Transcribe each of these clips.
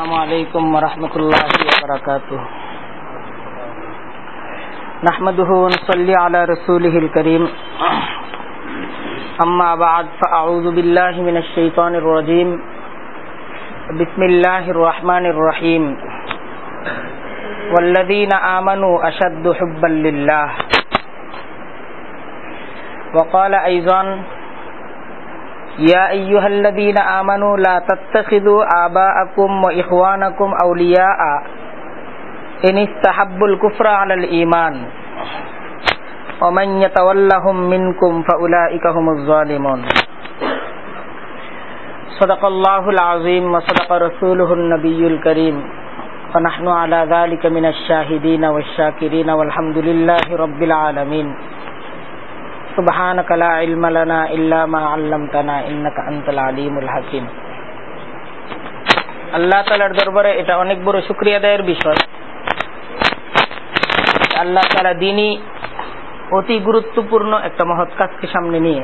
السلام علیکم ورحمۃ اللہ وبرکاتہ نحمده ونصلي على رسوله الكريم. اما بعد فاعوذ بالله من الشیطان الرجیم بسم اللہ الرحمن الرحیم والذین آمنوا اشد حبا لله. وقال ایضا يا أيها الذين آمنوا لا تتخذوا آباءكم وإخوانكم أولياء إن استحبوا الكفر على الإيمان ومن يتولهم منكم فأولئك هم الظالمون صدق الله العظيم وصدق رسوله النبي الكريم ونحن على ذلك من الشاهدين والشاكرين والحمد لله رب العالمين سبحانك لا علم لنا إلا ما علمتنا إنك أنت العليم الحكيم আল্লাহ তালার দরবারে এটা অনেক বড় শুক্রিয়া দেয়ের বিষয় আল্লাহ তালা দিনই অতি গুরুত্বপূর্ণ একটা মহৎ কাজকে সামনে নিয়ে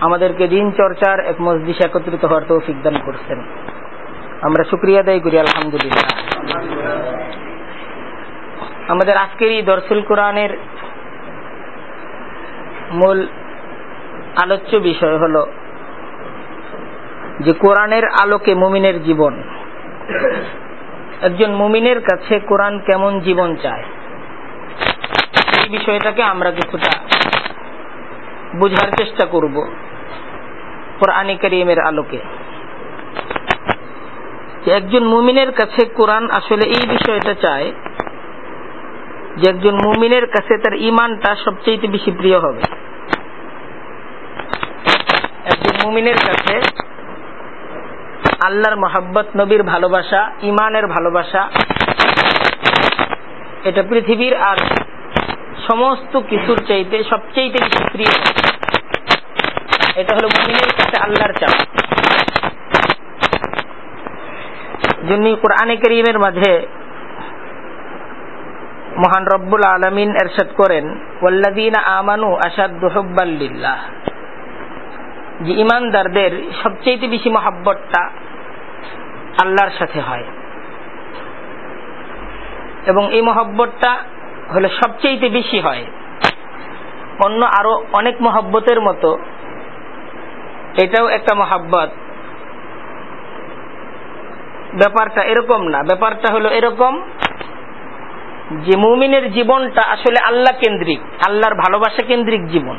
আমাদেরকে দিন চর্চার এক মসজিদ একত্রিত হওয়ার তৌফিক দান করছেন আমরা শুক্রিয়া দেয় করি আলহামদুলিল্লাহ আমাদের আজকের এই দর্শুল কোরআনের মূল আলোচ্য বিষয় হল যে কোরআনের আলোকে মুমিনের জীবন। একজন মুমিনের কাছে কোরআন কেমন জীবন চায়? এই বিষয়টাকে আমরা কিছুটা বুঝার চেষ্টা করব কোরআন করিমের আলোকে। একজন মুমিনের কাছে কোরআন আসলে এই বিষয়টা চায় যে একজন মুমিনের কাছে তার ইমানটা সবচেয়ে বেশি প্রিয় হবে। একজন মুমিনের কাছে আল্লাহর মহাব্বত, নবীর ভালোবাসা ইমানের ভালোবাসা, এটা পৃথিবীর আর সমস্ত কিছুর চাইতে সবচেয়ে বেশি প্রিয়। এটা হলো মুমিনের কাছে আল্লাহর চাপ জন্য কোরআনে করিমের মাঝে মহান রব্বুল আলমিন এরশাদ করেন আমানু আসাদ হুব্বাল্লিল্লাহ যে ইমানদারদের সবচেয়ে বেশি মহাব্বতটা আল্লাহর সাথে হয়। এবং এই মহব্বতটা হলে সবচেয়ে বেশি হয়। অন্য আরও অনেক মহব্বতের মতো এটাও একটা মহাব্বত। ব্যাপারটা এরকম না, ব্যাপারটা হলো এরকম যে মুমিনের জীবনটা আসলে আল্লাহ কেন্দ্রিক, আল্লাহর ভালোবাসা কেন্দ্রিক জীবন।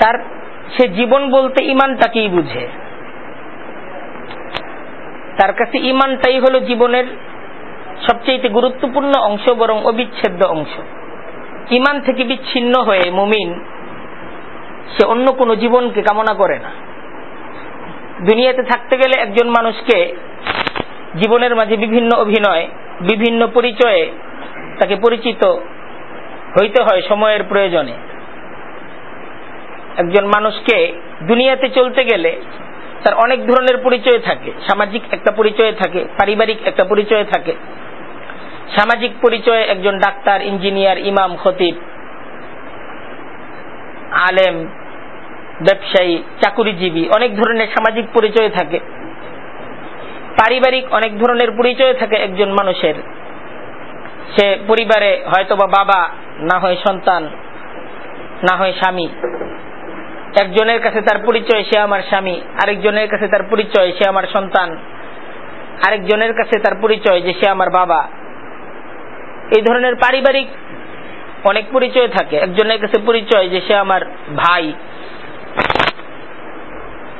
তার সে জীবন বলতে ইমানটাকেই বুঝে। তার কাছে ইমানটাই হলো জীবনের সবচেয়ে গুরুত্বপূর্ণ অংশ বরং অবিচ্ছেদ্য অংশ। ইমান থেকে বিচ্ছিন্ন হয়ে মুমিন, সে অন্য কোনো জীবনকে কামনা করে না। দুনিয়াতে থাকতে গেলে একজন মানুষকে জীবনের মাঝে বিভিন্ন অভিনয়, বিভিন্ন পরিচয়ে তাকে পরিচিত হইতে হয় সময়ের প্রয়োজনে। একজন মানুষকে দুনিয়াতে চলতে গেলে তার অনেক ধরনের পরিচয় থাকে। সামাজিক একটা পরিচয় থাকে, পারিবারিক একটা পরিচয় থাকে। সামাজিক পরিচয়ে একজন ডাক্তার, ইঞ্জিনিয়ার, ইমাম, খতিব, আলেম, ব্যবসায়ী, চাকুরিজীবী, অনেক ধরনের সামাজিক পরিচয় থাকে। পারিবারিক অনেক ধরনের পরিচয় থাকে একজন মানুষের। সে পরিবারে হয়তোবা বাবা, না হয় সন্তান, না হয় স্বামী। একজনের কাছে তার পরিচয়, সে আমার স্বামী। আরেকজনের কাছে তার পরিচয়, সে আমার সন্তান। আরেকজনের কাছে তার পরিচয় যে সে আমার বাবা। এই ধরনের পারিবারিক অনেক পরিচয় থাকে। একজনের কাছে পরিচয় যে সে আমার ভাই।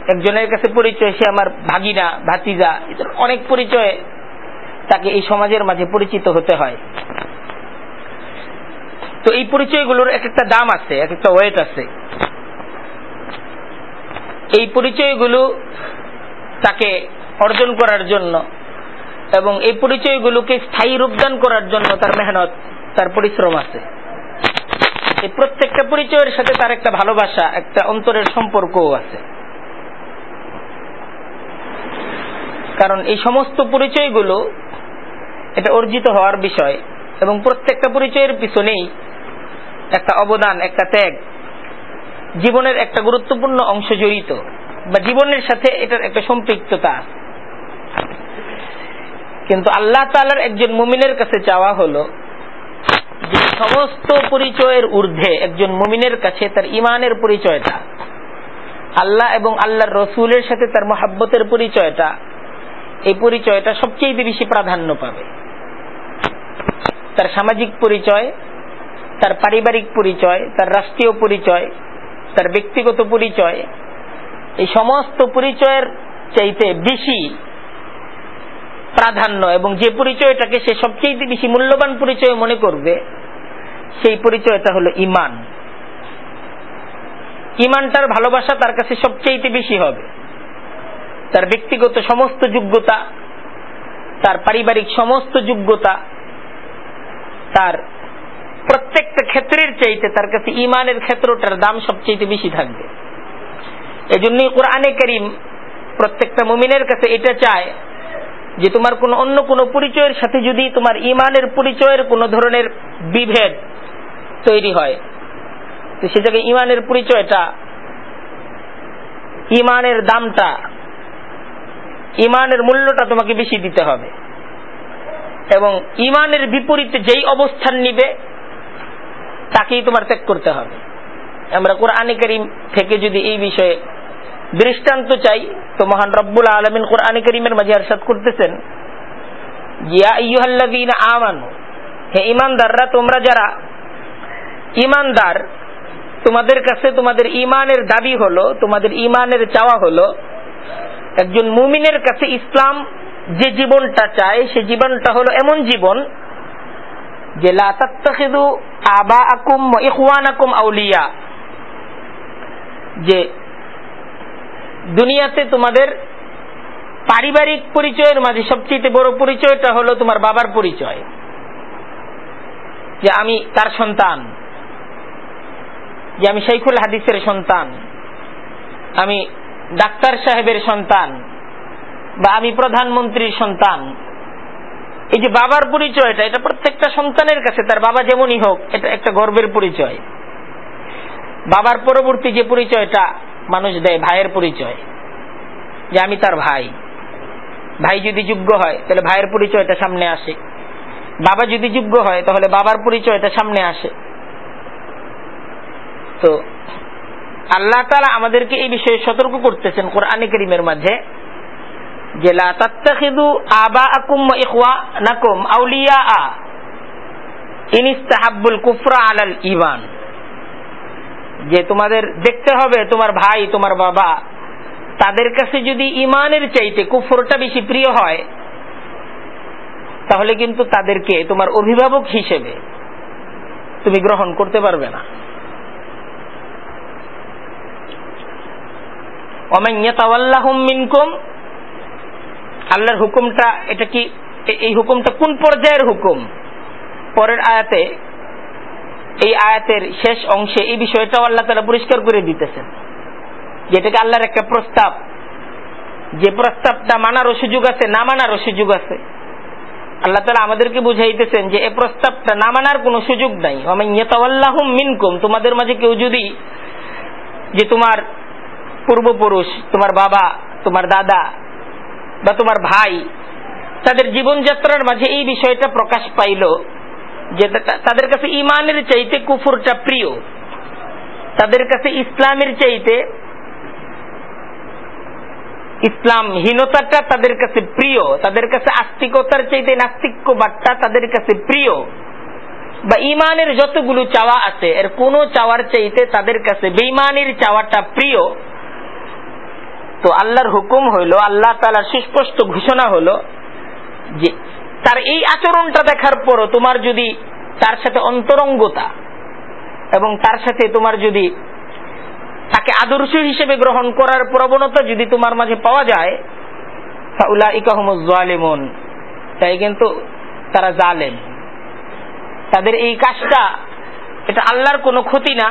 একজনের কাছে পরিচয়, সে আমার ভাগিনা, ভাতিজা অনেক পরিচয় তাকে এই সমাজের মাঝে পরিচিত হতে হয়। তো এই পরিচয়গুলোর এক একটা দাম আছে এক একটা ওয়েট আছে। এই পরিচয়গুলো তাকে অর্জন করার জন্য এবং এই পরিচয়গুলোকে স্থায়ী রূপদান করার জন্য তার মেহনত, তার পরিশ্রম আছে। এই প্রত্যেকটা পরিচয়ের সাথে তার একটা ভালোবাসা, একটা অন্তরের সম্পর্কও আছে। কারণ এই সমস্ত পরিচয়গুলো এটা অর্জিত হওয়ার বিষয় এবং প্রত্যেকটা পরিচয়ের পিছনেই একটা অবদান, একটা ত্যাগ জীবনের একটা গুরুত্বপূর্ণ অংশ জড়িত বা জীবনের সাথে এটার একটা সম্পৃক্ততা। কিন্তু আল্লাহ তালার একজন মুমিনের কাছে চাওয়া হলো যে সমস্ত পরিচয়ের ঊর্ধ্বে একজন মুমিনের কাছে তার ইমানের পরিচয়টা, আল্লাহ এবং আল্লাহর রসুলের সাথে তার মহাব্বতের পরিচয়টা এই পরিচয়টা সবচেয়ে বেশি প্রাধান্য পাবে। তার সামাজিক পরিচয়, তার পারিবারিক পরিচয়, তার রাষ্ট্রীয় পরিচয়, তার ব্যক্তিগত পরিচয়, এই সমস্ত পরিচয়ের চাইতে বেশি প্রাধান্য এবং যে পরিচয়টাকে সে সবচেয়ে বেশি মূল্যবান পরিচয় মনে করবে, সেই পরিচয়টা হলো ইমান। ইমানটার ভালোবাসা তার কাছে সবচেয়ে বেশি হবে। তার ব্যক্তিগত সমস্ত যোগ্যতা, তার পারিবারিক সমস্ত যোগ্যতা, তার প্রত্যেকটা ক্ষেত্রের চাইতে তার কাছে ইমানের ক্ষেত্রটার দাম সবচেয়ে বেশি থাকবে। এজন্যই কোরআনে করিম প্রত্যেকটা মুমিনের কাছে এটা চায় যে তোমার কোন অন্য কোন পরিচয়ের সাথে যদি তোমার ইমানের পরিচয়ের কোন ধরনের বিভেদ তৈরি হয়, তো সে জায়গায় ইমানের পরিচয়টা ইমানের দামটা ইমানের মূল্যটা তোমাকে বেশি দিতে হবে। এবং ইমানের বিপরীতে যেই অবস্থান নিবে, তাকেই তোমার ত্যাগ করতে হবে। আমরা কোরআনে করিম থেকে যদি এই বিষয়ে দৃষ্টান্ত চাই, তো মহান রব্বুল আলমিন কোরআনে করিমের মাঝে আরশাদ করতেছেন আমানু হে ইমানদাররা, তোমরা যারা ইমানদার, তোমাদের কাছে তোমাদের ইমানের দাবি হলো, তোমাদের ইমানের চাওয়া হলো একজন মুমিনের কাছে ইসলাম যে জীবনটা চায়, সে জীবনটা হলো এমন জীবন যে লাতাত্তাখিদু আবা আকুম ইখওয়ান আকুম আউলিয়া। যে দুনিয়াতে তোমাদের পারিবারিক পরিচয়ের মাঝে সবচেয়ে বড় পরিচয়টা হলো তোমার বাবার পরিচয়। যে আমি তার সন্তান। যে আমি শৈখুল হাদিসের সন্তান। আমি ডাক্তার সাহেবের সন্তান বা আমি প্রধানমন্ত্রীর সন্তান। এই যে বাবার পরিচয়টা, এটা প্রত্যেকটা সন্তানের কাছে, তার বাবা যেমনই হোক, এটা একটা গর্বের পরিচয়। বাবার পরবর্তী যে পরিচয়টা মানুষ দেয়, ভাইয়ের পরিচয়, যে আমি তার ভাই। ভাই যদি যোগ্য হয়, তাহলে ভাইয়ের পরিচয়টা সামনে আসে। বাবা যদি যোগ্য হয়, তাহলে বাবার পরিচয়টা সামনে আসে। তো আল্লাহ তালা আমাদেরকে এই বিষয়ে সতর্ক করতেছেন কোরআনে করিমের মাঝে যে যে, তোমাদের দেখতে হবে, তোমার ভাই, তোমার বাবা, তাদের কাছে যদি ইমানের চাইতে কুফরটা বেশি প্রিয় হয়, তাহলে কিন্তু তাদেরকে তোমার অভিভাবক হিসেবে তুমি গ্রহণ করতে পারবে না। আল্লাহর হুকুমটা, এটা কি এই হুকুমটা কোন পর্যায়ের হুকুম? পরের আয়াতে, এই আয়াতের শেষ অংশে এই বিষয়টাও আল্লাহ তারা পরিষ্কার করে দিতেছেন। যেটাকে আল্লাহর একটা প্রস্তাব। যে প্রস্তাবটা মানারও সুযোগ আছে, না মানারও সুযোগ আছে। আল্লাহ তালা আমাদেরকে বুঝাইতেছেন যে এ প্রস্তাবটা না মানার কোন সুযোগ নাই। মিনকুম, তোমাদের মাঝে কেউ যদি, যে তোমার পূর্বপুরুষ, তোমার বাবা, তোমার দাদা বা তোমার ভাই, তাদের জীবনযাত্রার মাঝে এই বিষয়টা প্রকাশ পাইল যে তাদের কাছে ইমানের চাইতে কুফুরটা প্রিয়। তাদের কাছে ইসলামের চাইতে ইসলামহীনতাটা তাদের কাছে প্রিয়, তাদের কাছে আস্তিকতার চাইতে নাস্তিক্যবাদটা তাদের কাছে প্রিয়। বা ইমানের যতগুলো চাওয়া আছে, এর কোনো চাওয়ার চাইতে তাদের কাছে বেইমানের চাওয়াটা প্রিয়। তো আল্লাহর হুকুম হইল, আল্লাহ তালার সুস্পষ্ট ঘোষণা হলো যে তার এই আচরণটা দেখার পরও তোমার যদি তার সাথে অন্তরঙ্গতা এবং তার সাথে তোমার যদি তাকে আদর্শ হিসেবে গ্রহণ করার প্রবণতা যদি তোমার মাঝে পাওয়া যায় তাই কিন্তু তারা জালেম। তাদের এই কাজটা, এটা আল্লাহর কোনো ক্ষতি না।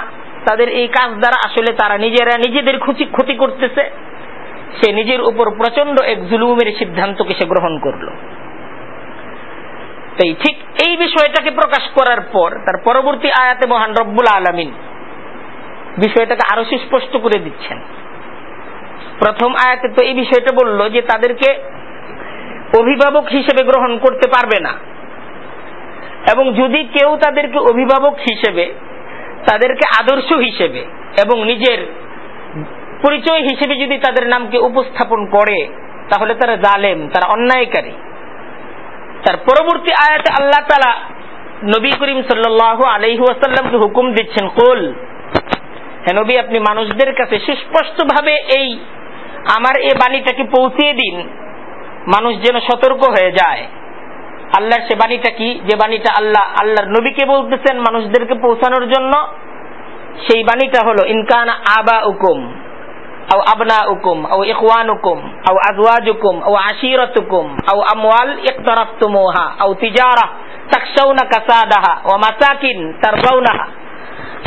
তাদের এই কাজ দ্বারা আসলে তারা নিজেরা নিজেদের ক্ষতি ক্ষতি করতেছে। সে নিজের উপর প্রচণ্ড এক জুলুমের সিদ্ধান্তকে সে গ্রহণ করল। তাই ঠিক এই বিষয়টাকে প্রকাশ করার পর, তার পরবর্তী আয়াতে মহান রব্বুল আলমিন বিষয়টাকে আরও সুস্পষ্ট করে দিচ্ছেন। প্রথম আয়াতে তো এই বিষয়টা বলল যে তাদেরকে অভিভাবক হিসেবে গ্রহণ করতে পারবে না। এবং যদি কেউ তাদেরকে অভিভাবক হিসেবে, তাদেরকে আদর্শ হিসেবে এবং নিজের পরিচয় হিসেবে যদি তাদের নামকে উপস্থাপন করে, তাহলে তারা জালেম, তারা অন্যায়কারী। তার পরবর্তী আয়াতে আল্লাহ তালা নবী করিম সাল্লাহ আলহি আসাল্লামকে হুকুম দিচ্ছেন, কোল হ্যাঁ নবী, আপনি মানুষদের কাছে সুস্পষ্টভাবে এই আমার এ বাণীটাকে পৌঁছিয়ে দিন। মানুষ যেন সতর্ক হয়ে যায়। আল্লাহর সে বাণীটা কি? যে বাণীটা আল্লাহ, আল্লাহর নবীকে বলতেছেন মানুষদেরকে পৌঁছানোর জন্য, সেই বাণীটা হলো ইনকান আবা উকুম أو أبناؤكم أو إخوانكم أو أزواجكم أو عشيرتكم أو أموال اقترفتموها أو تجارة تخشون كسادها ومساكن ترضونها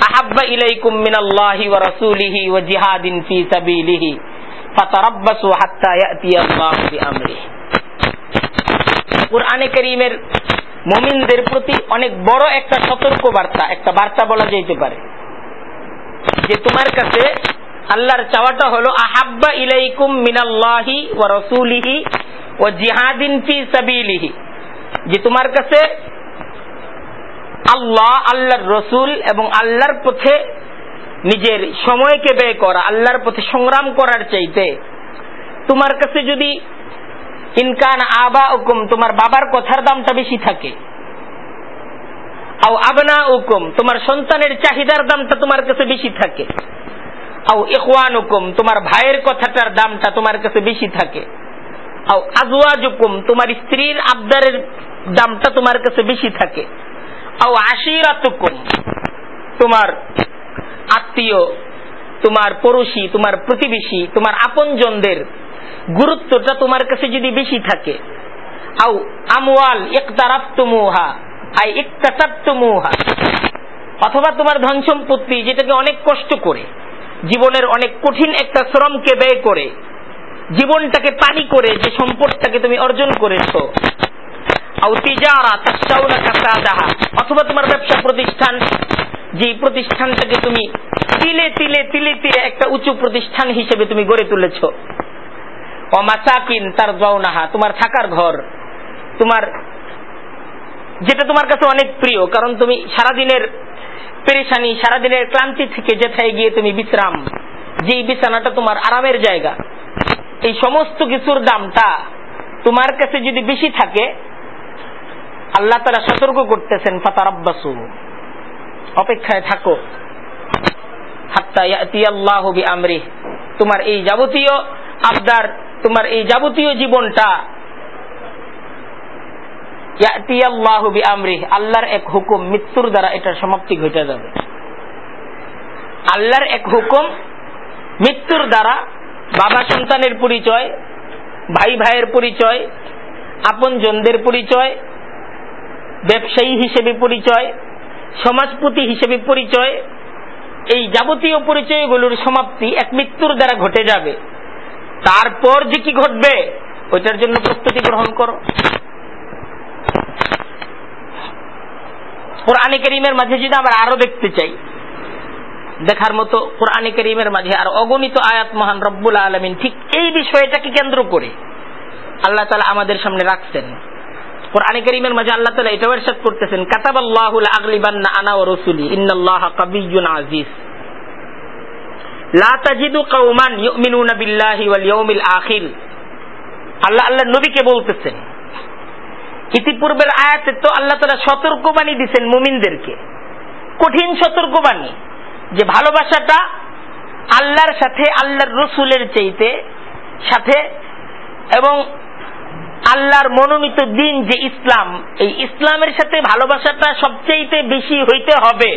أحب إليكم من الله ورسوله وجهاد في سبيله فتربصوا حتى يأتي الله بأمره কোরআনে করিমের মুমিনদের প্রতি অনেক বড় একটা সতর্ক বার্তা একটা বার্তা বলা যেতে পারে যে তোমার কাছে আল্লাহর চাওয়াটা হলো, আহাব্বা ইলাইকুম মিনাল্লাহি ওয়া রাসূলিহি ওয়া জিহাদিন ফি সাবিলিহি। যে তোমার কাছে আল্লাহ, আল্লাহর রসুল এবং আল্লাহর পথে নিজের সময়কে ব্যয় করা, আল্লাহর পথে সংগ্রাম করার চাইতে। তোমার কাছে যদি ইনকান আবা হুকুম তোমার বাবার কথার দামটা বেশি থাকে। আও আবনা হুকুম তোমার সন্তানের চাহিদার দামটা তোমার কাছে বেশি থাকে। আও তোমার ভাইয়ের কথাটার দামটা তোমার কাছে বেশি থাকে। আও আজওয়াজুকুম, তোমার স্ত্রীর আবদারের দামটা তোমার কাছে বেশি থাকে। আও আশিরাতুকুম, তোমার আত্মীয়, তোমার পড়োশি, তোমার প্রতিবেশী, তোমার আপনজনদের গুরুত্বটা তোমার কাছে যদি বেশি থাকে। আও আমওয়াল ইকতারাফতুমুহা, আই ইকতাসাবতুমুহা, অথবা তোমার ধন সম্পত্তি যেটাকে অনেক কষ্ট করে। জীবনের অনেক কঠিন একটা শ্রমকে ব্যয় করে, জীবনটাকে পানি করে যে সম্পদটাকে তুমি অর্জন করেছ। অথবা তোমার ব্যবসা প্রতিষ্ঠান, যে প্রতিষ্ঠানটাকে তুমি তিলে তিলে তিলে তিলে একটা উঁচু প্রতিষ্ঠান হিসেবে তুমি গড়ে তুলেছ। অমাসাকিন তার জওনাহা তোমার থাকার ঘর। তোমার, যেটা তোমার কাছে অনেক প্রিয়, কারণ তুমি সারাদিনের পেরেশানি, সারাদিনের ক্লান্তি থেকে যেথায় গিয়ে তুমি বিশ্রাম। যে বিছানাটা তোমার আরামের জায়গা। এই সমস্ত কিছুর দামটা তোমার কাছে যদি বেশি থাকে, আল্লাহ তারা সতর্ক করতেছেন, ফাতারাব্বাসু। অপেক্ষায় থাকো। তোমার এই যাবতীয় আবদার, তোমার এই যাবতীয় জীবনটা আল্লাহর এক হুকুম মৃত্যুর দ্বারা এটার সমাপ্তি ঘটে যাবে। আল্লাহর এক হুকুম মৃত্যুর দ্বারা বাবা সন্তানের পরিচয়, ভাই ভাইয়ের পরিচয় আপন জনদের পরিচয়, ব্যবসায়ী হিসেবে পরিচয়, সমাজপতি হিসেবে পরিচয়, এই যাবতীয় পরিচয়গুলোর সমাপ্তি এক মৃত্যুর দ্বারা ঘটে যাবে। তারপর যে কি ঘটবে, ওইটার জন্য প্রস্তুতি গ্রহণ করো। কোরআনে করিমের মাঝে যদি আমরা আরও দেখতে চাই, দেখার মতো কোরআনে করিমের মাঝে আর অগণিত আয়াত মহান রব্বুল আলমিন, ঠিক এই বিষয়টাকে কেন্দ্র করে আল্লাহ তালা আমাদের সামনে রাখছেন। কোরআনে করিমের মাঝে আল্লাহ তালা এটাও এরশাদ করতেছেন কাতাব আগলিবান্না আনা ও রসুলি আজিজ তাজিদু আখির। আল্লাহ আল্লাহ নবীকে বলতেছেন ইতিপূর্বের আয়াতে তো আল্লাহ তালা সতর্কবাণী দিচ্ছেন মুমিনদেরকে। কঠিন সতর্কবাণী যে ভালোবাসাটা আল্লাহর সাথে আল্লাহর রসুলের চাইতে সাথে এবং আল্লাহর মনোনীত দিন যে ইসলাম, এই ইসলামের সাথে ভালোবাসাটা সবচেয়ে বেশি হইতে হবে।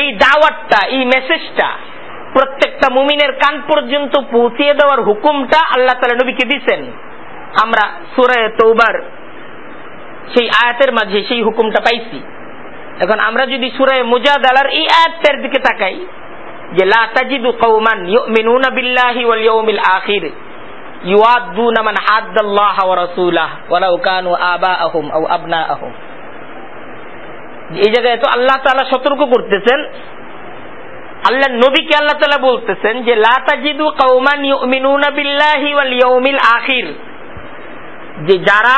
এই দাওয়াতটা, এই মেসেজটা প্রত্যেকটা মুমিনের কান পর্যন্ত পৌঁছিয়ে দেওয়ার হুকুমটা আল্লাহ তালা নবীকে দিচ্ছেন আমরা সুরায় তৌবার সেই আয়াতের মাঝে সেই হুকুমটা পাইছি। এখন আমরা যদি সুরায় মুজাদালার এই আয়াতটার দিকে তাকাই, যে লা কওমান ইউমিনুনা বিল্লাহি ওয়াল ইয়াউমিল আখির মান ওয়া রাসূলাহ কানু আবাআহুম আও আবনাআহুম। এই জায়গায় তো আল্লাহ তাআলা সতর্ক করতেছেন। আল্লাহ নবীকে আল্লাহ তালা বলতেছেন যে লাতাজিদু কৌমান ইউমিনুনা বিল্লাহি ওয়াল ইয়াউমিল আখির। যে যারা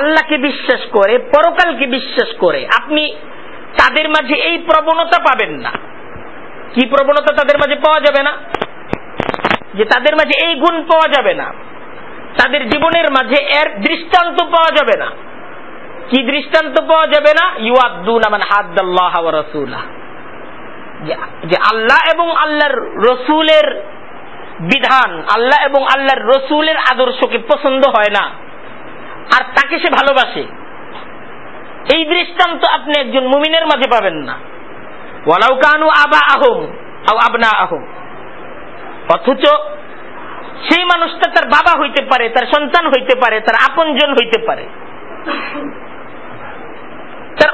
আল্লাহকে বিশ্বাস করে, পরকালকে বিশ্বাস করে। আপনি তাদের মাঝে এই প্রবণতা পাবেন না। কি প্রবণতা তাদের মাঝে পাওয়া যাবে না? যে তাদের মাঝে এই গুণ পাওয়া যাবে না। তাদের জীবনের মাঝে এর দৃষ্টান্ত পাওয়া যাবে না। কি দৃষ্টান্ত পাওয়া যাবে না? ইউআদ্দুন আমান হাদ্দাল্লাহ রাসূলা যে আল্লাহ এবং আল্লাহর রসুলের বিধান, আল্লাহ এবং আল্লাহর রসুলের আদর্শকে পছন্দ হয় না। আর তাকে সে ভালোবাসে। এই দৃষ্টান্ত আপনি একজন মুমিনের মাঝে পাবেন না। ওয়ালাউ কানু আবা আহম আবনা আহম অথচ সেই মানুষটা তার বাবা হইতে পারে, তার সন্তান হইতে পারে, তার আপনজন হইতে পারে। তার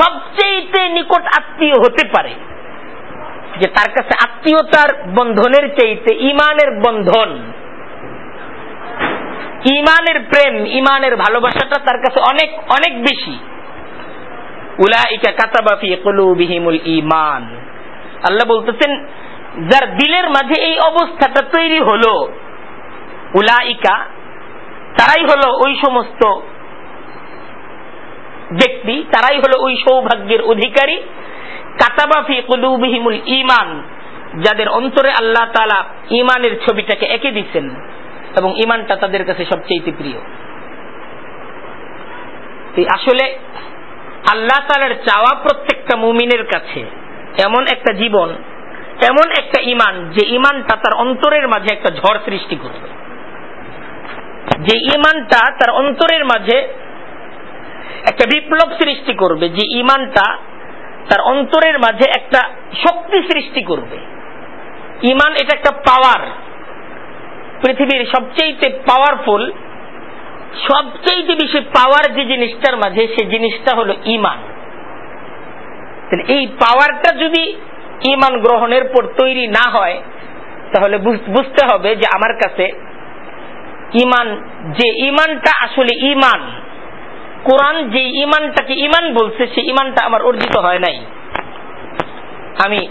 সবচেয়ে নিকট আত্মীয় হতে পারে। যে তার কাছে আত্মীয়তার বন্ধনের চাইতে ইমানের বন্ধন ইমানের প্রেম, ইমানের ভালোবাসাটা তার কাছে অনেক অনেক বেশি। আল্লাহ বলতেছেন, যার দিলের মাঝে এই অবস্থাটা তৈরি হলো, উলাইকা, তারাই হলো ওই সমস্ত ব্যক্তি, তারাই হলো ওই সৌভাগ্যের অধিকারী। কাতাবাফি কুলুবিহিমুল ইমান যাদের অন্তরে আল্লাহ তালা ইমানের ছবিটাকে এঁকে দিচ্ছেন এবং ইমানটা তাদের কাছে সবচেয়ে প্রিয়। আসলে আল্লাহ তালার চাওয়া প্রত্যেকটা মুমিনের কাছে এমন একটা জীবন, এমন একটা ইমান যে ইমানটা তার অন্তরের মাঝে একটা ঝড় সৃষ্টি করবে। যে ইমানটা তার অন্তরের মাঝে একটা বিপ্লব সৃষ্টি করবে, যে ইমানটা তার অন্তরের মাঝে একটা শক্তি সৃষ্টি করবে। ইমান এটা একটা পাওয়ার পৃথিবীর সবচেয়ে পাওয়ারফুল সবচেয়ে বেশি পাওয়ার যে জিনিসটার মাঝে, সে জিনিসটা হলো ইমান। এই পাওয়ারটা যদি ইমান গ্রহণের পর তৈরি না হয়, তাহলে বুঝতে হবে যে আমার কাছে ইমান, যে ইমানটা আসলে ইমান, কোরআন যে ইমানটাকে ইমান বলছে, সে ইমানটা আমার অর্জিত হয় নাই। আমি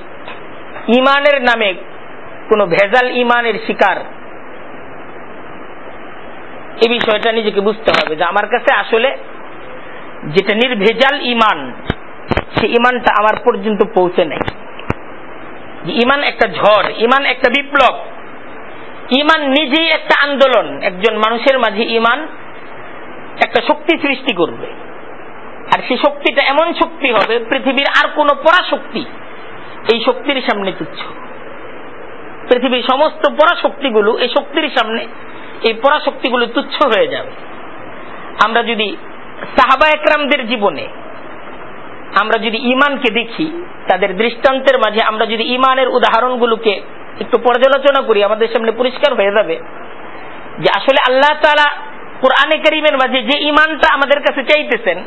ইমানের নামে কোন ভেজাল ইমানের শিকার এই বিষয়টা নিজেকে বুঝতে হবে যে আমার কাছে আসলে যেটা নির্ভেজাল ইমান, সে ইমানটা আমার পর্যন্ত পৌঁছে নেই। ইমান একটা ঝড়, ইমান একটা বিপ্লব। ইমান নিজেই একটা আন্দোলন। একজন মানুষের মাঝে ইমান একটা শক্তি সৃষ্টি করবে। আর সেই শক্তিটা এমন শক্তি হবে, পৃথিবীর আর কোন পরাশক্তি এই শক্তির সামনে তুচ্ছ। পৃথিবীর সমস্ত পরাশক্তিগুলো এই শক্তির সামনে এই পরাশক্তিগুলো তুচ্ছ হয়ে যাবে। আমরা যদি সাহাবা একরামদের জীবনে আমরা যদি ইমানকে দেখি, তাদের দৃষ্টান্তের মাঝে আমরা যদি ইমানের উদাহরণগুলোকে একটু পর্যালোচনা করি, আমাদের সামনে পরিষ্কার হয়ে যাবে যে আসলে আল্লাহ তালা কোরআনে করিমের মাঝে যে ইমানটা আমাদের কাছে চাইতেছেন,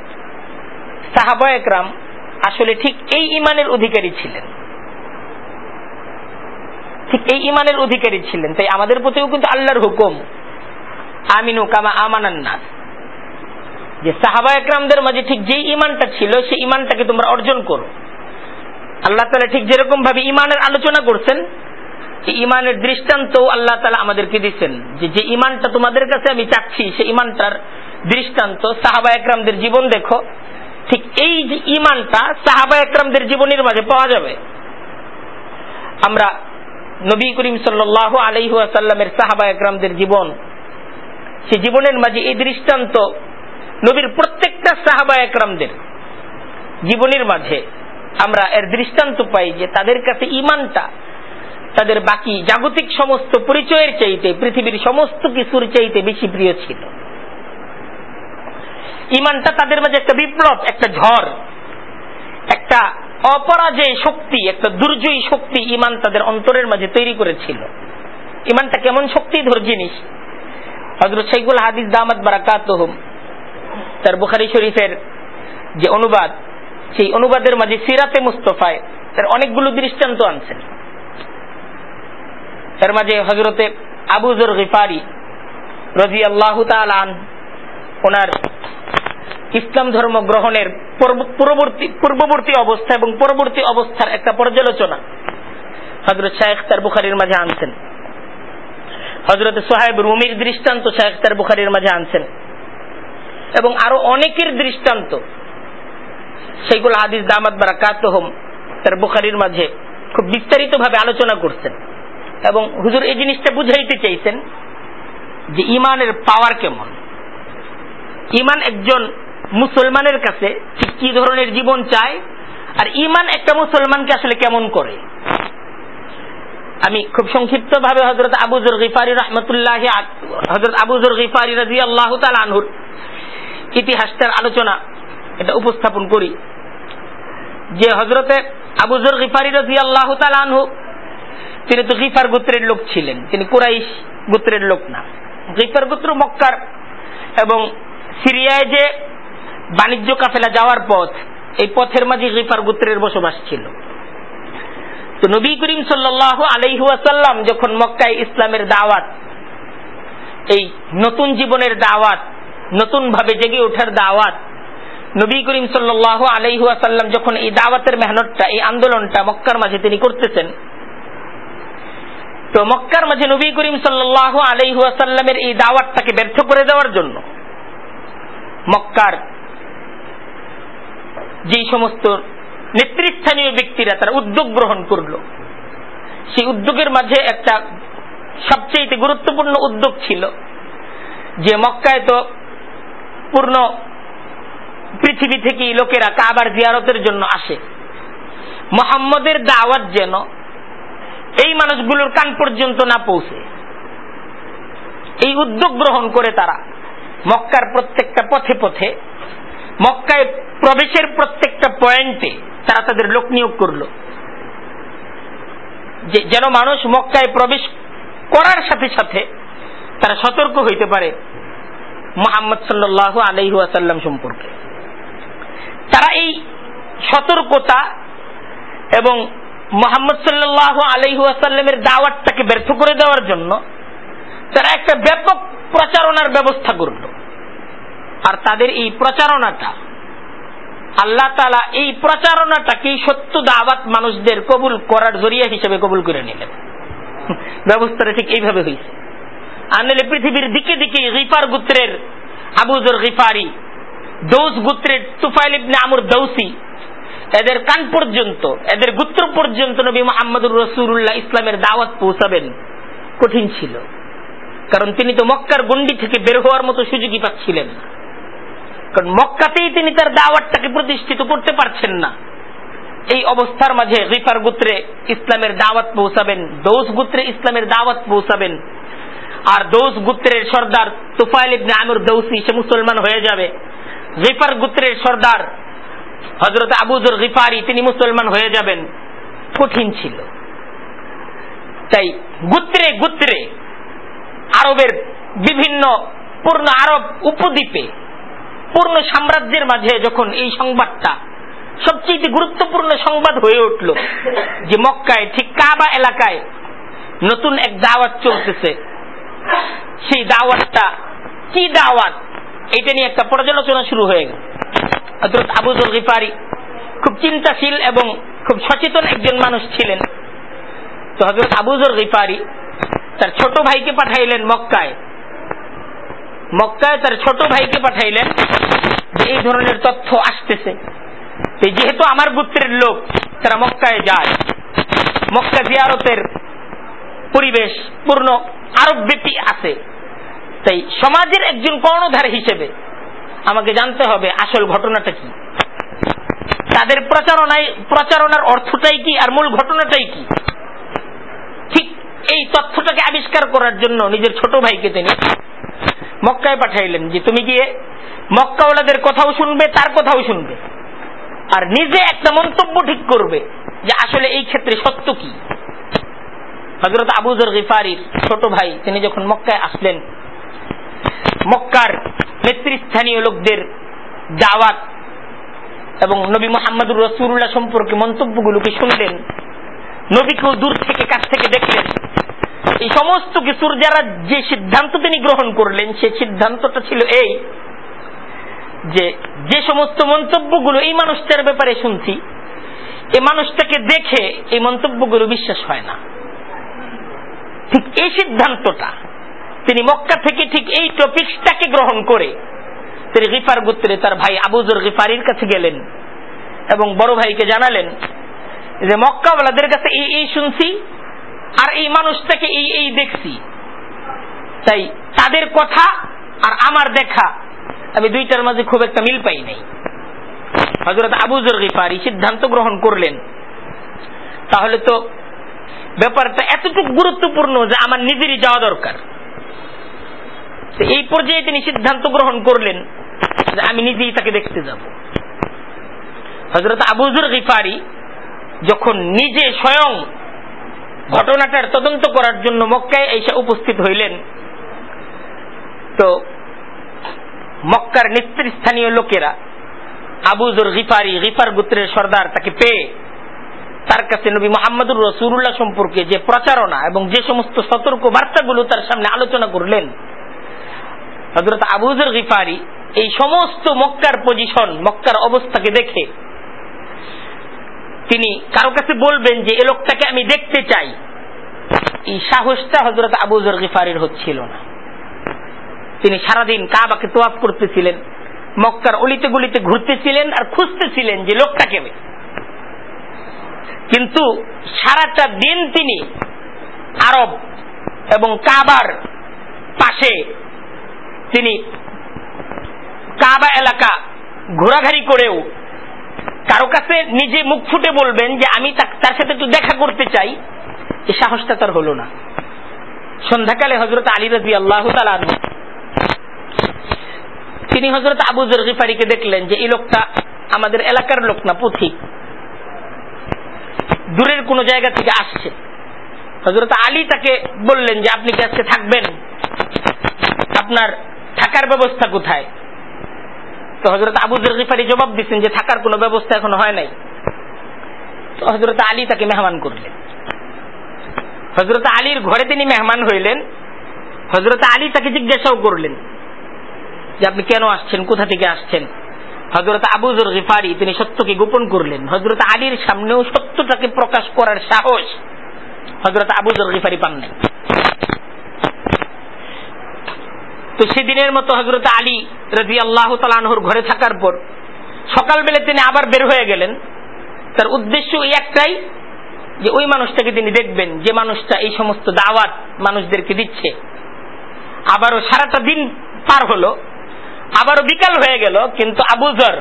সাহাবা একরাম আসলে ঠিক এই ইমানের অধিকারী ছিলেন। ঠিক এই ইমানের অধিকারী ছিলেন, তাই আমাদের প্রতিও কিন্তু আল্লাহর হুকুম। আমিনু কামা আমানান নাস যে সাহাবা একরামদের মাঝে ঠিক যে ইমানটা ছিল, সেই ইমানটাকে তোমরা অর্জন করো। আল্লাহ তালা ঠিক যেরকম ভাবে ইমানের আলোচনা করছেন ইমানের দৃষ্টান্ত আল্লাহ তালা আমাদেরকে দিচ্ছেন। যে যে ইমানটা তোমাদের কাছে আমি চাচ্ছি সে ইমানটার দৃষ্টান্ত সাহাবা একরামদের জীবন দেখো, ঠিক এই যে ইমানটা সাহাবা একরামদের জীবনের মাঝে পাওয়া যাবে। আমরা নবী করিম সাল্লাহ আলহাসাল্লামের সাহাবা একরামদের জীবন সে জীবনের মাঝে এই দৃষ্টান্ত নবীর প্রত্যেকটা সাহাবা একরামদের জীবনের মাঝে আমরা এর দৃষ্টান্ত পাই যে তাদের কাছে ইমানটা, তাদের বাকি জাগতিক সমস্ত পরিচয়ের চাইতে, পৃথিবীর সমস্ত কিছুর চাইতে বেশি প্রিয় ছিল। ইমানটা তাদের মাঝে একটা বিপ্লব, একটা ঝড়, একটা অপরাজয় শক্তি, একটা দুর্জয়ী শক্তি ইমান তাদের অন্তরের মাঝে তৈরি করেছিল। ইমানটা কেমন শক্তি ধর জিনিস হজরত শাইকুল হাদিস দামাদ বারাকাত তার বুখারি শরীফের যে অনুবাদ, সেই অনুবাদের মাঝে সিরাতে মুস্তফায় তার অনেকগুলো দৃষ্টান্ত আনছেন। তার মাঝে হজরতে আবুজর গিফারি রাজি আল্লাহ আন ওনার ইসলাম ধর্ম গ্রহণের পূর্ববর্তী অবস্থা এবং পরবর্তী অবস্থার একটা পর্যালোচনা হজরত শাহেখ তার বুখারির মাঝে আনছেন। হজরত সোহাইব রুমির দৃষ্টান্ত শাহেখ বুখারির মাঝে আনছেন। এবং আরও অনেকের দৃষ্টান্ত সেইগুলো হাদিস দামাত বারা কাতহম তার বুখারির মাঝে খুব বিস্তারিত ভাবে আলোচনা করছেন। এবং হুজুর এই জিনিসটা বুঝাইতে চাইছেন যে ইমানের পাওয়ার কেমন? ইমান একজন মুসলমানের কাছে ঠিক কি ধরনের জীবন চায়? আর ইমান একটা মুসলমানকে আসলে কেমন করে? আমি খুব সংক্ষিপ্ত ভাবে হজরত আবুজুর গিফারি রহমতুল্লাহ হজরত আবুজুর গিফারি রাজি আল্লাহ আনহুর ইতিহাসটার আলোচনা এটা উপস্থাপন করি। যে হজরতে আবুজুর গিফারি রাজি আল্লাহ আনহু, তিনি তো গিফার গোত্রের লোক ছিলেন। তিনি কুরাইশ গোত্রের লোক না। গিফার গোত্র মক্কার এবং সিরিয়ায় যে বাণিজ্য কাফেলা যাওয়ার পথ, এই পথের মাঝে গিফার গোত্রের বসবাস ছিল। তো নবী করিম সাল্লাহ আলাইহুয়াসাল্লাম যখন মক্কায় ইসলামের দাওয়াত, এই নতুন জীবনের দাওয়াত নতুন ভাবে জেগে ওঠার দাওয়াত, নবী করিম সাল্লাহ আলাইহুয়াসাল্লাম যখন এই দাওয়াতের মেহনতটা, এই আন্দোলনটা মক্কার মাঝে তিনি করতেছেন, তো মক্কার মাঝে নবী করিম সাল্লাহ আলাইহুয়াসাল্লামের এই দাওয়াতটাকে ব্যর্থ করে দেওয়ার জন্য, মক্কার যে সমস্ত নেতৃস্থানীয় ব্যক্তিরা তারা উদ্যোগ গ্রহণ করল। সেই উদ্যোগের মাঝে একটা সবচেয়ে গুরুত্বপূর্ণ উদ্যোগ ছিল যে মক্কায় তো পূর্ণ পৃথিবী থেকে লোকেরা কাবার জিয়ারতের জন্য আসে। মোহাম্মদের দাওয়াত যেন এই মানুষগুলোর কান পর্যন্ত না পৌঁছে। এই উদ্যোগ গ্রহণ করে তারা মক্কার প্রত্যেকটা পথে পথে মক্কায় প্রবেশের প্রত্যেকটা পয়েন্টে তারা তাদের লোক নিয়োগ করল। যে, যেন মানুষ মক্কায় প্রবেশ করার সাথে সাথে তারা সতর্ক হইতে পারে মোহাম্মদ সাল্লাহ আলহাসাল্লাম সম্পর্কে। তারা এই সতর্কতা এবং মোহাম্মদ সাল্লাহ আলহাসাল্লামের দাওয়াতটাকে ব্যর্থ করে দেওয়ার জন্য তারা একটা ব্যাপক প্রচারণার ব্যবস্থা করল। তাদের এই প্রচারণাটা। আল্লাহ তালা এই প্রচারণাটাকে সত্য দাওয়াত মানুষদের কবুল করার জরিয়া হিসেবে কবুল করে নিলেন। ব্যবস্থাটা ঠিক এইভাবে হয়েছে আনলে পৃথিবীর দিকে দিকে রিফার গুত্রের আবুজর রিফারি দৌস গুত্রের তুফাইল ইবনে আমর দৌসি, এদের কান পর্যন্ত, এদের গুত্র পর্যন্ত নবী মোহাম্মদুর রসুল্লাহ ইসলামের দাওয়াত পৌঁছাবেন কঠিন ছিল। কারণ তিনি তো মক্কার গন্ডি থেকে বের হওয়ার মতো সুযোগই পাচ্ছিলেন না। কারণ মক্কাতেই তিনি তার দাওয়াতটাকে প্রতিষ্ঠিত করতে পারছেন না। এই অবস্থার মাঝে রিফার গুত্রে ইসলামের দাওয়াত পৌঁছাবেন, দৌস গুত্রে ইসলামের দাওয়াত পৌঁছাবেন। আর দৌস গুত্রের সর্দার তুফাইল ইবনে আমির দৌসি, সে মুসলমান হয়ে যাবে। রিফার গুত্রের সর্দার হজরত আবুজুর রিফারি তিনি মুসলমান হয়ে যাবেন। কঠিন ছিল। তাই গুত্রে গুত্রে আরবের বিভিন্ন পূর্ণ আরব উপদ্বীপে পূর্ণ সাম্রাজ্যের মাঝে যখন এই সংবাদটা সবচেয়ে গুরুত্বপূর্ণ সংবাদ হয়ে উঠল, যে মক্কায় ঠিক কাবা এলাকায় নতুন এক দাওয়াত চলতেছে। সেই দাওয়াতটা কি দাওয়াত? এটা নিয়ে একটা পর্যালোচনা শুরু হয়ে গেল। আবুজুল গিফারি খুব চিন্তাশীল এবং খুব সচেতন একজন মানুষ ছিলেন। তো হজরত আবুজুল গিফারি তার ছোট ভাইকে পাঠাইলেন মক্কায়। মক্কায় তার ছোট ভাইকে পাঠাইলেন যে এই ধরনের তথ্য আসতেছে। যেহেতু আমার গোত্রের লোক, তারা মক্কায় যায়। মক্কা জিয়ারতের পরিবেশ পূর্ণ আরব ব্যাপী আছে। তাই সমাজের একজন কর্ণধার হিসেবে আমাকে জানতে হবে আসল ঘটনাটা কি। তাদের প্রচারণায় প্রচারণার অর্থটাই কি আর মূল ঘটনাটাই কি? ঠিক এই তথ্যটাকে আবিষ্কার করার জন্য নিজের ছোট ভাইকে তিনি মক্কায় পাঠাইলেন যে, তুমি গিয়ে মক্কাওয়ালাদের কথাও শুনবে, তার কথাও শুনবে। আর নিজে একটা মন্তব্য ঠিক করবে যে, আসলে এই ক্ষেত্রে সত্য কি? হজরত আবুজর গিফারির ছোট ভাই, তিনি যখন মক্কায় আসলেন, মক্কার নেতৃস্থানীয় লোকদের দাওয়াত এবং নবী মোহাম্মদুর রসুল্লাহ সম্পর্কে মন্তব্যগুলোকে শুনলেন, নবীকেও দূর থেকে, কাছ থেকে দেখলেন। এই সমস্ত কিছুর যারা যে সিদ্ধান্ত তিনি গ্রহণ করলেন, সে সিদ্ধান্তটা ছিল এই যে যে সমস্ত মন্তব্যগুলো এই মানুষটার ব্যাপারে শুনছি এই মানুষটাকে দেখে এই মন্তব্যগুলো বিশ্বাস হয় না। ঠিক এই সিদ্ধান্তটা তিনি মক্কা থেকে ঠিক এই টপিক্সটাকে গ্রহণ করে তিনি গিফার গোত্রে তার ভাই আবুজর গিফারির কাছে গেলেন এবং বড় ভাইকে জানালেন যে মক্কাওয়ালাদের কাছে এই এই শুনছি আর এই মানুষটাকে এই এই দেখছি। তাই তাদের কথা আর আমার দেখা, আমি দুইটার মাঝে খুব একটা মিল পাই নাই। হজরত আবুজর গিফারি সিদ্ধান্ত গ্রহণ করলেন। তাহলে তো ব্যাপারটা এতটুকু গুরুত্বপূর্ণ যে আমার নিজেরই যাওয়া দরকার। এই পর্যায়ে তিনি সিদ্ধান্ত গ্রহণ করলেন যে আমি নিজেই তাকে দেখতে যাব। হজরত আবুজুর গিফারি যখন নিজে স্বয়ং ঘটনাটার তদন্ত করার জন্য মক্কায় এসে উপস্থিত হইলেন। তো মক্কার নেতৃস্থানীয় লোকেরা আবুজুর গিফারি, গিফার গুত্রের সর্দার তাকে পেয়ে তার কাছে নবী মোহাম্মদুর রসুল্লাহ সম্পর্কে যে প্রচারণা এবং যে সমস্ত সতর্ক বার্তাগুলো তার সামনে আলোচনা করলেন হজরত আবুজুর গিফারি এই সমস্ত মক্কার পজিশন মক্কার অবস্থাকে দেখে তিনি কারও কাছে বলবেন যে, এ লোকটাকে আমি দেখতে চাই। এই সাহসটা হজরত আবুজর গিফারির হচ্ছিল না। তিনি সারাদিন কাবাকে তোয়াফ করতেছিলেন, মক্কার অলিতে গুলিতে ঘুরতেছিলেন আর খুঁজতেছিলেন যে লোকটাকে কিন্তু সারাটা দিন তিনি আরব এবং কাবার পাশে তিনি কাবা এলাকা ঘোরাঘাড়ি করেও কারও কাছে নিজে মুখ ফুটে বলবেন যে আমি তার সাথে একটু দেখা করতে চাই এই সাহসটা তার হলো না। সন্ধ্যাকালে হজরত আলী রাজি আল্লাহ তিনি হজরত আবু জরগিফারিকে দেখলেন যে এই লোকটা আমাদের এলাকার লোক না পথিক দূরের কোন জায়গা থেকে আসছে। হজরত আলী তাকে বললেন যে, আপনি কি আজকে থাকবেন? আপনার থাকার ব্যবস্থা কোথায়? তো হজরত আবু জরগিফারি জবাব দিচ্ছেন যে থাকার কোনো ব্যবস্থা এখন হয় নাই। তো হজরত আলী তাকে মেহমান করলেন। হজরত আলীর ঘরে তিনি মেহমান হইলেন। হজরত আলী তাকে জিজ্ঞাসাও করলেন যে আপনি কেন আসছেন, কোথা থেকে আসছেন? হজরত আবুজুর গিফারি তিনি সত্যকে গোপন করলেন। হজরত আলীর সামনেও সত্যটাকে প্রকাশ করার সাহস হজরত আবুজুর গিফারি পান নাই। তো সেদিনের মতো হজরত আলী রাজি আল্লাহ তালানহর ঘরে থাকার পর সকালবেলা তিনি আবার বের হয়ে গেলেন। তার উদ্দেশ্য ওই একটাই যে ওই মানুষটাকে তিনি দেখবেন, যে মানুষটা এই সমস্ত দাওয়াত মানুষদেরকে দিচ্ছে। আবারও সারাটা দিন পার হলো, আবারও বিকাল হয়ে গেল, কিন্তু আবুজর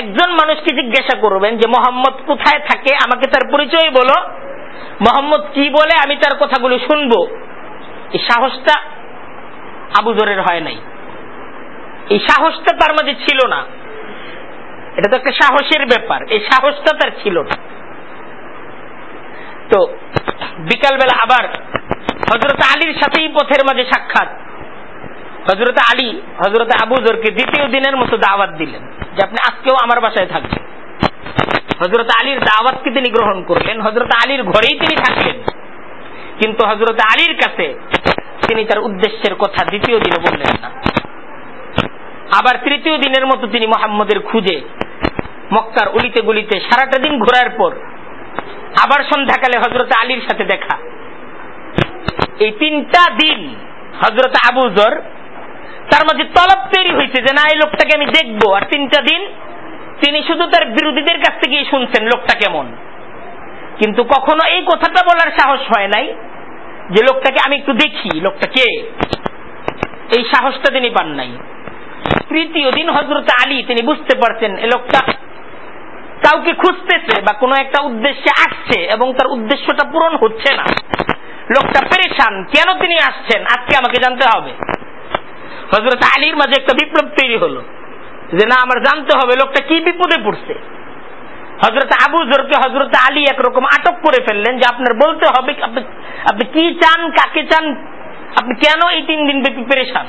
একজন মানুষকে জিজ্ঞাসা করবেন যে, মোহাম্মদ কোথায় থাকে? আমাকে তার পরিচয় বলো। মোহাম্মদ কি বলে? আমি তার কথাগুলো শুনব। এই সাহসটা আবুজরের হয় নাই। এই সাহসটা তার মাঝে ছিল না। এটা তো একটা সাহসের ব্যাপার, এই সাহসটা তার ছিল না। তো বিকালবেলা আবার হজরত আলীর সাথেই পথের মাঝে সাক্ষাৎ। হজরত আলী হজরত আবুজরকে দ্বিতীয় দিনের মতো দাওয়াত দিলেন যে আপনি আজকেও আমার বাসায় থাকবেন। হজরত আলীর দাওয়াতকে তিনি গ্রহণ করলেন হজরত আলীর ঘরেই তিনি থাকলেন। কিন্তু হজরত আলীর কাছে তিনি তার উদ্দেশ্যের কথা দ্বিতীয় দিনে বললেন না। আবার তৃতীয় দিনের মতো তিনি মোহাম্মদের খুঁজে মক্কার উলিতে গুলিতে সারাটা দিন ঘোরার পর আবার সন্ধ্যাকালে হজরত আলীর সাথে দেখা। এই তিনটা দিন হজরত আবুজর তার মাঝে তলব তৈরি হয়েছে যে, না, এই লোকটাকে আমি দেখব। আর তিনটা দিন তিনি শুধু তার বিরোধীদের কাছ থেকে শুনছেন লোকটা কেমন। কিন্তু কখনো এই কথাটা বলার সাহস হয় নাই। যে লোকটাকে আমি একটু দেখি, লোকটা কে? এই সাহসটা তিনি পান নাই। তৃতীয় দিন হজরত আলী, তিনি বুঝতে পারছেন এ লোকটা কাউকে খুঁজতেছে বা কোনো একটা উদ্দেশ্যে আসছে এবং তার উদ্দেশ্যটা পূরণ হচ্ছে না। লোকটা পেরেশান, কেন তিনি আসছেন? আজকে আমাকে জানতে হবে। হজরত আলীর মাঝে একটা বিপ্লব তৈরি হলো। যে না, আমার জানতে হবে লোকটা কি বিপদে পড়ছে। হজরত আবু জোরকে হজরত আলী একরকম আটক করে ফেললেন যে আপনার বলতে হবে আপনি কি চান, কাকে চান, আপনি কেন এই তিন দিন ব্যাপী পেরেশান?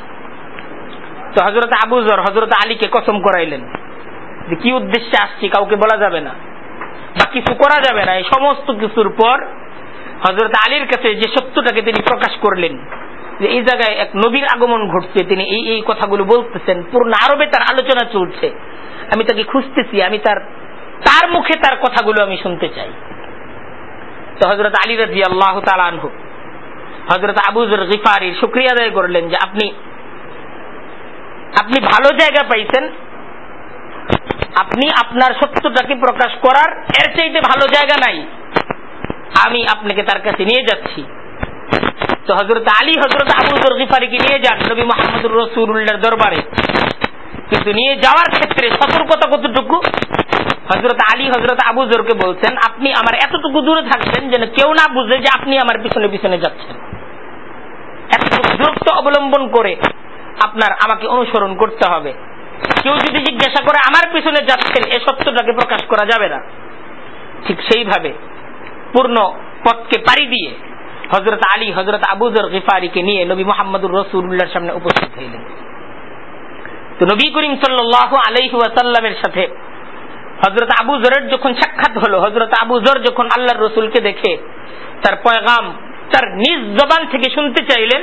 তো হজরত আবু জর হজরত আলীকে কসম করাইলেন যে কি উদ্দেশ্যে আসছি, কাউকে বলা যাবে না। বা কিছু করা যাবে না। এই সমস্ত কিছুর পর হজরত আলীর কাছে যে সত্যটাকে তিনি প্রকাশ করলেন, যে এই জায়গায় এক নবীর আগমন ঘটছে, তিনি এই এই কথাগুলো বলতেছেন। পূর্ণ আরবে তার আলোচনা চলছে। আমি তাকে খুঁজতেছি, আমি তার তার মুখে তার কথাগুলো আমি শুনতে চাই। তো হজরত আলী রাজি আল্লাহ তালানহু হজরত আবুজুর গিফারির শুক্রিয়া আদায় করলেন যে আপনি আপনি ভালো জায়গা পাইছেন। আপনি আপনার সত্যটাকে প্রকাশ করার এর চাইতে ভালো জায়গা নাই। আমি আপনাকে তার কাছে নিয়ে যাচ্ছি। তো হজরত আলী হজরত আবুজুর গিফারিকে নিয়ে যান নবী মোহাম্মদুর রসুল্লাহর দরবারে। কিন্তু নিয়ে যাওয়ার ক্ষেত্রে সতর্কতা কতটুকু? হজরত আলী হজরত আবুজরকে বলছেন, আপনি আমার এতটুকু দূরে থাকবেন যেন কেউ না বুঝে যে আপনি আমার পিছনে পিছনে যাচ্ছেন। এতটুকু দূরত্ব অবলম্বন করে আপনার আমাকে অনুসরণ করতে হবে। কেউ যদি জিজ্ঞাসা করে, আমার পিছনে যাচ্ছেন? এ সত্যটাকে প্রকাশ করা যাবে না। ঠিক সেইভাবে পূর্ণ পথকে পাড়ি দিয়ে হজরত আলী হজরত আবুজর গিফারিকে নিয়ে নবী মোহাম্মদুর রসুল্লাহর সামনে উপস্থিত হইলেন। তো নবী করিম সাল্লাহ আলহি সাথে হজরত আবু জরের যখন সাক্ষাৎ হলো হজরত আবু জর যখন আল্লাহর রসুলকে দেখে, তার পয়গাম, তার নিজ জবান থেকে শুনতে চাইলেন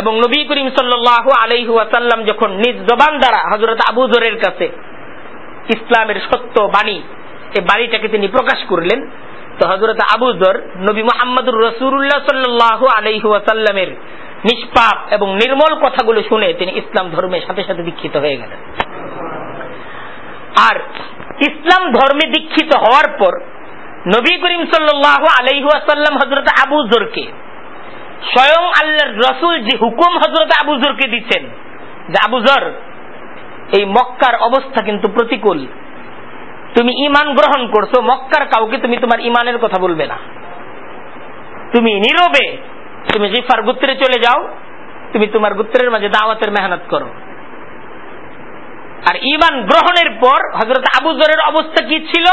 এবং নবী করিম সাল্লাহ আলহি যখন নিজ জবান দ্বারা হজরত আবু জরের কাছে ইসলামের সত্য বাণী, এই বাণীটাকে তিনি প্রকাশ করলেন, তো হজরত আবু জর নবী মোহাম্মদুর রসুল্লাহ সাল্লাহ আলহি নিষ্পাপ এবং নির্মল কথাগুলো শুনে তিনি ইসলাম ধর্মের সাথে সাথে দীক্ষিত হয়ে গেলেন। আর ইসলাম ধর্মে দীক্ষিত হওয়ার পর নবী করিম সাল্লাহ আলহাসাল্লাম হজরত আবু জোরকে স্বয়ং আল্লাহর রসুল যে হুকুম হজরত আবু জোরকে দিচ্ছেন যে, আবু জর এই মক্কার অবস্থা কিন্তু প্রতিকূল। তুমি ইমান গ্রহণ করছ, মক্কার কাউকে তুমি তোমার ইমানের কথা বলবে না। তুমি নীরবে তুমি জিফার গুত্রে চলে যাও, তুমি তোমার গুত্রের মাঝে দাওয়াতের মেহনত করো। আর ইমান গ্রহণের পর হজরত আবু জরের অবস্থা কি ছিল?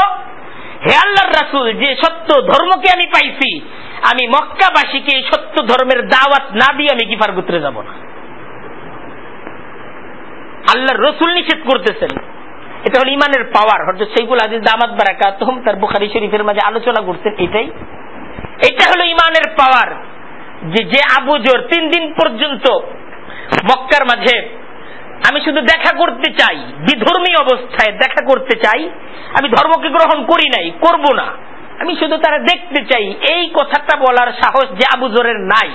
হে আল্লাহর রাসুল, যে সত্য ধর্মকে আমি পাইছি, আমি মক্কাবাসীকে এই সত্য ধর্মের দাওয়াত না দিয়ে আমি গিফার গুত্রে যাব না। আল্লাহর রসুল নিষেধ করতেছেন। এটা হল ইমানের পাওয়ার হজরত সেইগুল আজিজ দামাত বারাকাতহম তার বুখারি শরীফের মাঝে আলোচনা করছেন এটাই। এটা হলো ইমানের পাওয়ার যে যে আবুজর তিন দিন পর্যন্ত মক্কার মাঝে আমি শুধু দেখা করতে চাই, বিধর্মী অবস্থায় দেখা করতে চাই, আমি ধর্মকে গ্রহণ করি নাই, করব না। আমি শুধু তারা দেখতে চাই, এই কথাটা বলার সাহস যে আবুজরের নাই।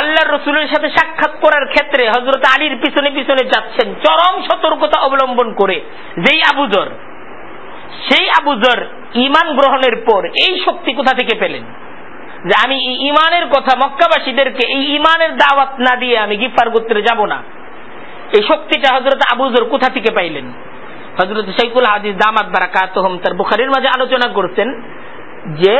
আল্লাহ রসুলের সাথে সাক্ষাৎ করার ক্ষেত্রে হজরত আলীর পিছনে পিছনে যাচ্ছেন, চরম সতর্কতা অবলম্বন করে যেই আবুজর সেই আবুজর ইমান গ্রহণের পর এই শক্তি কোথা থেকে পেলেন? যে আমি এই ইমানের কথা মক্কাবাসীদেরকে এই ইমানের দাওয়াত না দিয়ে আমি গিফার গোত্রে যাব না। এই শক্তিটা হজরত আবুজর কোথা থেকে পাইলেন? হজরত শাইকুল হাদিস দামাত বারাকাতহম তার বুখারির মাঝে আলোচনা করছেন যে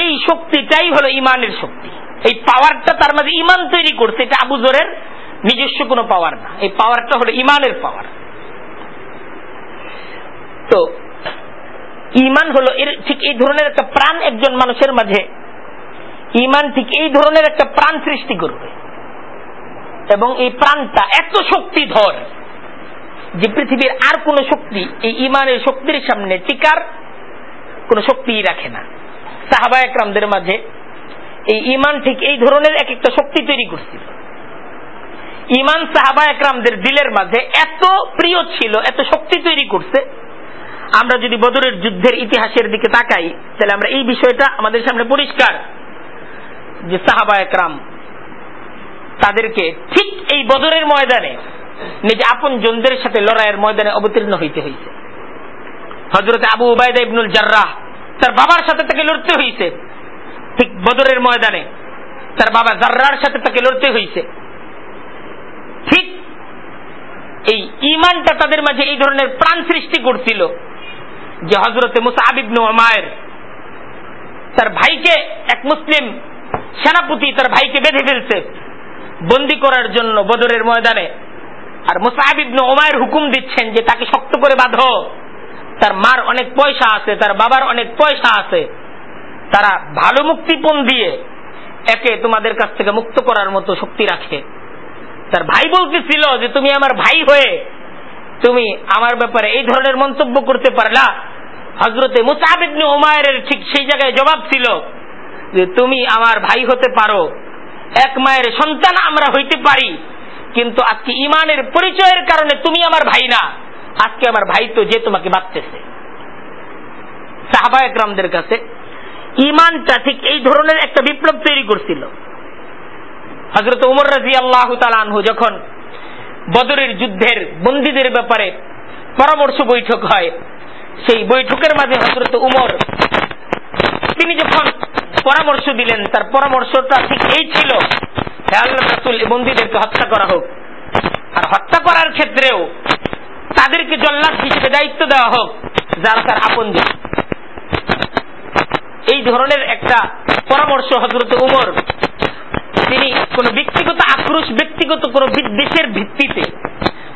এই শক্তিটাই হলো ইমানের শক্তি। এই পাওয়ারটা তার মাঝে ইমান তৈরি করছে, এটা আবুজরের নিজস্ব কোনো পাওয়ার না। এই পাওয়ারটা হলো ইমানের পাওয়ার তো ইমান হলো এর ঠিক এই ধরনের একটা প্রাণ একজন মানুষের মাঝে ইমান ঠিক এই ধরনের একটা প্রাণ সৃষ্টি করবে। এবং এই প্রাণটা এত শক্তিধর যে পৃথিবীর আর কোন শক্তি এই ইমানের শক্তির সামনে টিকার কোন শক্তি রাখে না। সাহাবা একরামদের মাঝে এই ইমান ঠিক এই ধরনের এক একটা শক্তি তৈরি করছিল। ইমান সাহাবা একরামদের দিলের মাঝে এত প্রিয় ছিল, এত শক্তি তৈরি করছে। আমরা যদি বদরের যুদ্ধের ইতিহাসের দিকে তাকাই, তাহলে আমরা এই বিষয়টা আমাদের সামনে পরিষ্কার যে সাহাবা একরাম তাদেরকে ঠিক এই বদরের ময়দানে নিজে আপন জনদের সাথে লড়াইয়ের ময়দানে অবতীর্ণ হইতে হয়েছে হজরত আবু উবায়দা ইবনুল জার্রাহ তার বাবার সাথে তাকে লড়তে হয়েছে ঠিক বদরের ময়দানে তার বাবা জার্রার সাথে তাকে লড়তে হয়েছে ঠিক এই ইমানটা তাদের মাঝে এই ধরনের প্রাণ সৃষ্টি করছিল যে হজরতে মুসাহিবনু মায়ের তার ভাইকে এক মুসলিম সেনাপতি তার ভাইকে বেঁধে ফেলছে। বন্দি করার জন্য বদরের ময়দানে। আর মুসাহিবনু ওমায়ের হুকুম দিচ্ছেন যে তাকে শক্ত করে বাঁধো। তার মার অনেক পয়সা আছে, তার বাবার অনেক পয়সা আছে। তারা ভালো মুক্তিপণ দিয়ে একে তোমাদের কাছ থেকে মুক্ত করার মতো শক্তি রাখে। তার ভাই বলতেছিল যে, তুমি আমার ভাই হয়ে তুমি আমার ব্যাপারে এই ধরনের মন্তব্য করতে পারলা? হজরতে মুসাহিবনে ওমায়ের ঠিক সেই জায়গায় জবাব ছিল তুমি আমার ভাই হতে পারো। এক মায়ের সন্তান আমরা হইতে পারি। কিন্তু আজকে ইমানের পরিচয়ের কারণে তুমি আমার ভাই না। আজকে আমার ভাই তো যে তোমাকে বাঁচতেছে। সাহাবা একরামদের কাছে ইমানটা ঠিক এই ধরনের একটা বিপ্লব তৈরি করছিল। হজরত উমর রাজি আল্লাহ আনহু যখন বদরের যুদ্ধের বন্দীদের ব্যাপারে পরামর্শ বৈঠক হয়, সেই বৈঠকের মাঝে হজরত উমর, তিনি যখন পরামর্শ দিলেন। তার পরামর্শটা ঠিক এই ছিল। রাসুল বন্দীদেরকে হত্যা করা হোক। আর হত্যা করার ক্ষেত্রেও তাদেরকে জল্লাদ হিসেবে দায়িত্ব দেওয়া হোক, যারা তার আপন এই ধরনের একটা পরামর্শ হজরত উমর, তিনি কোন ব্যক্তিগত আক্রোশ, ব্যক্তিগত কোন বিদ্বেষের ভিত্তিতে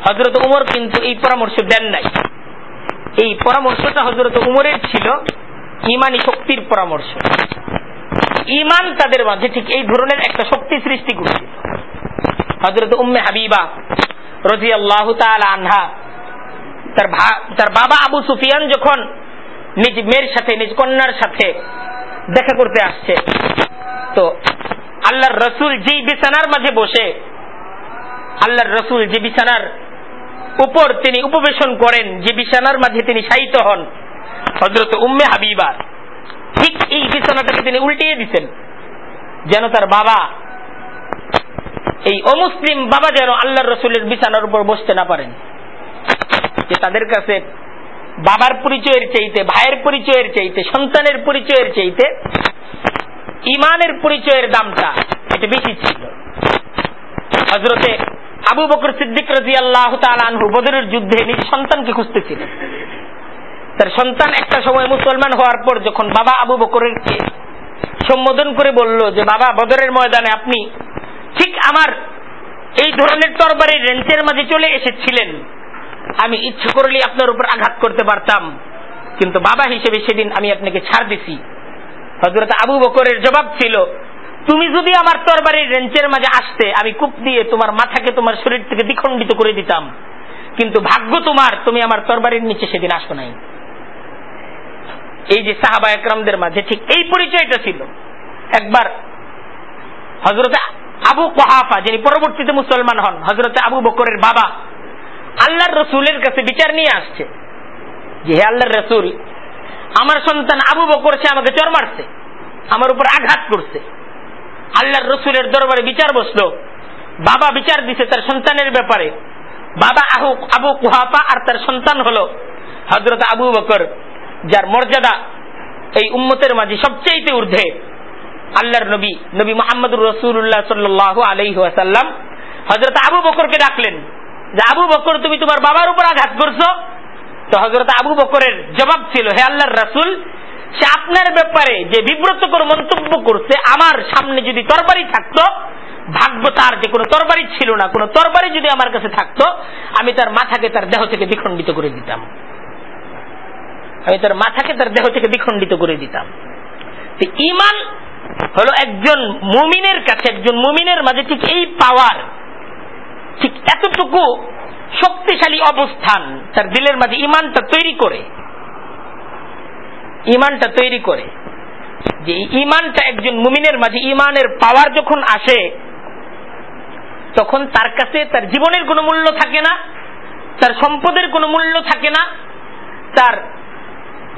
হজরত উমর কিন্তু এই পরামর্শ দেন নাই। এই পরামর্শটা হজরত উমরের ছিল, ইমানি শক্তির পরামর্শ। ইমান তাদের মাঝে ঠিক এই ধরনের একটা শক্তি সৃষ্টি করছে। হজরত উম্মে হাবিবা রাজি আল্লাহ আনহা, তার তার বাবা আবু সুফিয়ান যখন নিজ মেয়ের সাথে, নিজ কন্যার সাথে দেখা করতে আসছে, তো আল্লাহর রসুল যেই বিছানার মাঝে বসে, আল্লাহর রসুল যে বিছানার উপর তিনি উপবেশন করেন, যে বিছানার মাঝে তিনি শায়িত হন হজরত উম্মে হাবিবা ঠিক এই বিছানাটাকে তিনি উল্টিয়ে দিচ্ছেন যেন তার বাবা এই অমুসলিম বাবা যেন আল্লাহর রসুলের বিছানার উপর বসতে না পারেন। যে তাদের কাছে বাবার পরিচয়ের চাইতে, ভাইয়ের পরিচয়ের চাইতে, সন্তানের পরিচয়ের চাইতে ইমানের পরিচয়ের দামটা এটা বেশি ছিল। হজরতে আবু বকর সিদ্দিক রাজি আল্লাহ আনহু বদরের যুদ্ধে নিজ সন্তানকে খুঁজতেছিলেন। তার সন্তান একটা সময় মুসলমান হওয়ার পর যখন বাবা আবু বকরের সম্বোধন করে বলল যে, বাবা, বদরের ময়দানে আপনি ঠিক আমার এই ধরনের তরবারির রেঞ্চের মাঝে চলে এসেছিলেন। আমি ইচ্ছে করলে আপনার উপর আঘাত করতে পারতাম। কিন্তু বাবা হিসেবে সেদিন আমি আপনাকে ছাড় দিছি। হজরত আবু বকরের জবাব ছিল, তুমি যদি আমার তরবারির রেঞ্চের মাঝে আসতে, আমি কূপ দিয়ে তোমার মাথাকে তোমার শরীর থেকে দ্বিখণ্ডিত করে দিতাম। কিন্তু ভাগ্য তোমার, তুমি আমার তরবারির নিচে সেদিন আসো নাই। এই যে সাহাবা একরামদের মাঝে ঠিক এই পরিচয়টা ছিল। একবার হজরতে আবু কহাফা, যিনি পরবর্তীতে মুসলমান হন হজরতে আবু বকরের বাবা, আল্লাহর রসুলের কাছে বিচার নিয়ে আসছে যে, হে আল্লাহর রসুল, আমার সন্তান আবু বকর, সে আমাকে চর মারছে, আমার উপর আঘাত করছে। আল্লাহর রসুলের দরবারে বিচার বসল, বাবা বিচার দিছে তার সন্তানের ব্যাপারে। বাবা আহু আবু কুহাফা আর তার সন্তান হলো হজরত আবু বকর। যার মর্যাদা এই উম্মতের মাঝে সবচেয়ে ঊর্ধ্বে আল্লাহর নবী নবী মোহাম্মদুর রসুল্লাহ সাল্লাহ আলহিহাসাল্লাম হজরত আবু বকরকে ডাকলেন যে, আবু বকর, তুমি তোমার বাবার উপর আঘাত করছ? তো হজরত আবু বকরের জবাব ছিল, হে আল্লাহর রাসুল, সে আপনার ব্যাপারে যে বিব্রতকর মন্তব্য করছে, আমার সামনে যদি তরবারি থাকতো, ভাগ্য তার যে কোনো তরবারি ছিল না, কোনো তরবারি যদি আমার কাছে থাকতো, আমি তার মাথাকে তার দেহ থেকে দ্বিখণ্ডিত করে দিতাম। আমি তার মাথাকে তার দেহ থেকে দ্বিখণ্ডিত করে দিতাম। ইমান হলো একজন মুমিনের কাছে, একজন মুমিনের মাঝে ঠিক এই পাওয়ার ঠিক এতটুকু শক্তিশালী অবস্থান তার দিলের মাঝে ইমানটা তৈরি করে। ইমানটা তৈরি করে যে ইমানটা একজন মুমিনের মাঝে ইমানের পাওয়ার যখন আসে, তখন তার কাছে তার জীবনের কোনো মূল্য থাকে না, তার সম্পদের কোনো মূল্য থাকে না, তার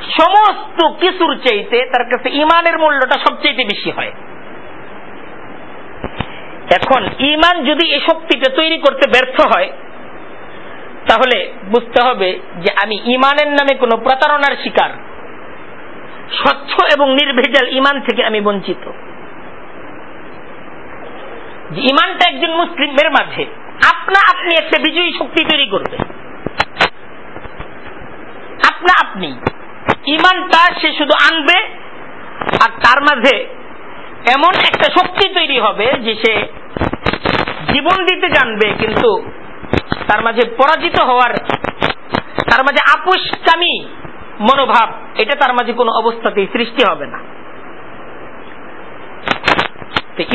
সমস্ত কিছুর চাইতে তার কাছে ইমানের মূল্যটা সবচেয়ে বেশি হয়। এখন ইমান যদি এই শক্তিটা তৈরি করতে ব্যর্থ হয়, তাহলে বুঝতে হবে যে আমি ইমানের নামে কোনো প্রতারণার শিকার। স্বচ্ছ এবং নির্ভেজাল ইমান থেকে আমি বঞ্চিত। ইমানটা একজন মুসলিমের মাঝে, আপনা আপনি একটা বিজয়ী শক্তি তৈরি করবে। আপনা আপনি। ইমানটা সে শুধু আনবে আর তার মাঝে এমন একটা শক্তি তৈরি হবে যে সে জীবন দিতে জানবে, কিন্তু তার মাঝে পরাজিত হওয়ার, তার মাঝে আপোষকামী মনোভাব, এটা তার মাঝে কোনো অবস্থাতেই সৃষ্টি হবে না।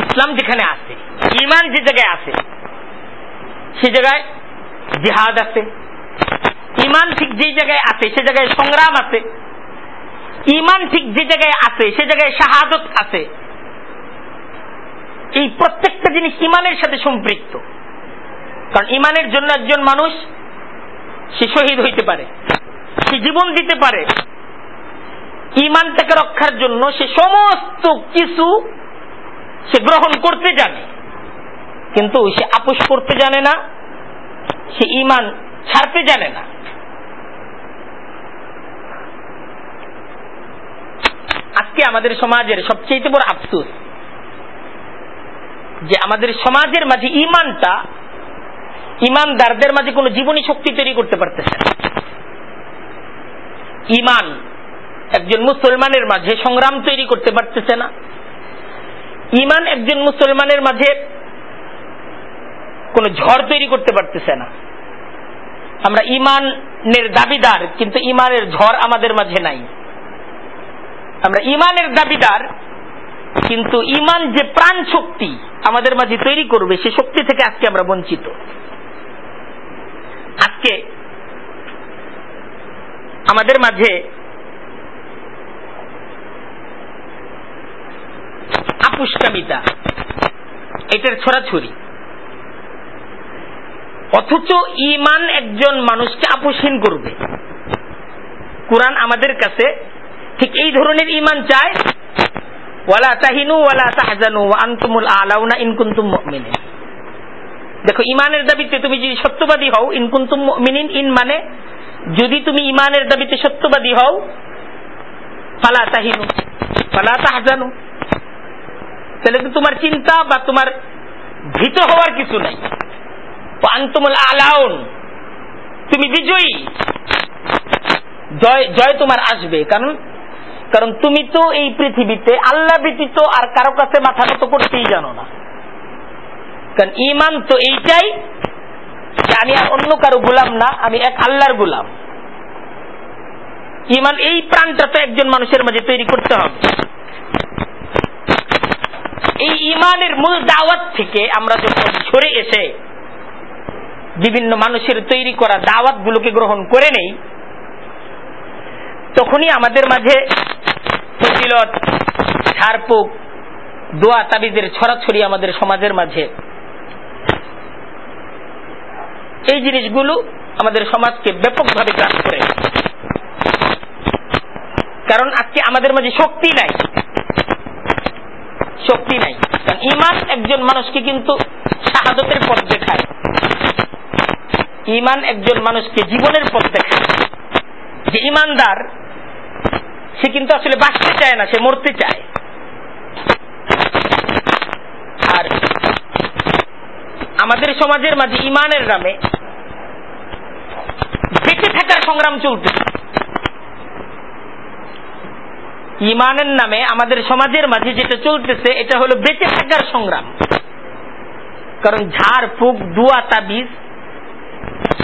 ইসলাম যেখানে আছে, ইমান যে জায়গায় আছে, সে জায়গায় জেহাদ আছে। ইমান ঠিক যে জায়গায় আছে, সে জায়গায় সংগ্রাম আছে। ইমান ঠিক যে জায়গায় আছে, সে জায়গায় শাহাদত আছে। এই প্রত্যেকটা জিনিস ইমানের সাথে সম্পৃক্ত। কারণ ইমানের জন্য একজন মানুষ, সে শহীদ হইতে পারে, সে জীবন দিতে পারে। ইমান ইমানটাকে রক্ষার জন্য সে সমস্ত কিছু সে গ্রহণ করতে জানে। কিন্তু সে আপোষ করতে জানে না, সে ইমান ছাড়তে জানে না। আজকে আমাদের সমাজের সবচেয়ে বড় আফসুস যে আমাদের সমাজের মাঝে ইমানটা ইমানদারদের মাঝে কোনো জীবনী শক্তি তৈরি করতে পারতেছে না। ইমান একজন মুসলমানের মাঝে সংগ্রাম তৈরি করতে পারতেছে না। ইমান একজন মুসলমানের মাঝে কোন ঝড় তৈরি করতে পারতেছে না। আমরা ইমানের দাবিদার, কিন্তু ইমানের ঝড় আমাদের মাঝে নাই। আমরা ইমানের দাবিদার, কিন্তু ইমান যে প্রাণ শক্তি আমাদের মাঝে তৈরি করবে, সে শক্তি থেকে আজকে আমরা বঞ্চিত। আজকে আমাদের মাঝে আপুষ্কামিতা এটার ছড়াছড়ি। অথচ ইমান একজন মানুষকে আপোষহীন করবে। কোরআন আমাদের কাছে ঠিক এই ধরনের ইমান চায় ওয়ালা তাহিনু ওয়ালা তাহজানু আনতুমুল আলাউনা ইনকুন্তুম মুমিনিন। দেখো ইমানের দাবিতে তুমি যদি সত্যবাদী হও ইনকুন্তুম মুমিনিন, ইন মানে যদি তুমি ইমানের দাবিতে সত্যবাদী হও, ফালা তাহিনু, ফালা তাহজানু। তাহলে তো তোমার চিন্তা বা তোমার ভীত হওয়ার কিছু নাই। আন্তমুল আলাউন, তুমি বিজয়ী। জয় জয় তোমার আসবে। কারণ কারণ তুমি তো এই পৃথিবীতে আল্লাহ ব্যতীত আর কারও কাছে মাথা নত করতেই জানো না। কারণ ইমান তো এইটাই যে আমি আর অন্য কারও গোলাম না, আমি এক আল্লাহর গোলাম। ইমান এই প্রাণটা তো একজন মানুষের মাঝে তৈরি করতে হবে। এই ইমানের মূল দাওয়াত থেকে আমরা যখন সরে এসে বিভিন্ন মানুষের তৈরি করা দাওয়াত গুলোকে গ্রহণ করে নেই তখনই আমাদের মাঝে ফজিলত ঝাড়পুক দোয়া তাবিদের ছড়াছড়ি আমাদের সমাজের মাঝে। এই জিনিসগুলো আমাদের সমাজকে ব্যাপকভাবে গ্রাস করে। কারণ আজকে আমাদের মাঝে শক্তি নাই। শক্তি নাই। কারণ ইমান একজন মানুষকে কিন্তু শাহাদতের পথ দেখায়। ইমান একজন মানুষকে জীবনের পথ দেখায়। যে ইমানদার, সে কিন্তু আসলে বাঁচতে চায় না, সে মরতে চায়। আর আমাদের সমাজের মাঝে ইমানের নামে বেঁচে থাকার সংগ্রাম চলতে ইমানের নামে আমাদের সমাজের মাঝে যেটা চলতেছে, এটা হলো বেঁচে থাকার সংগ্রাম। কারণ ঝাড়, ফুক, দুয়া, তাবিজ,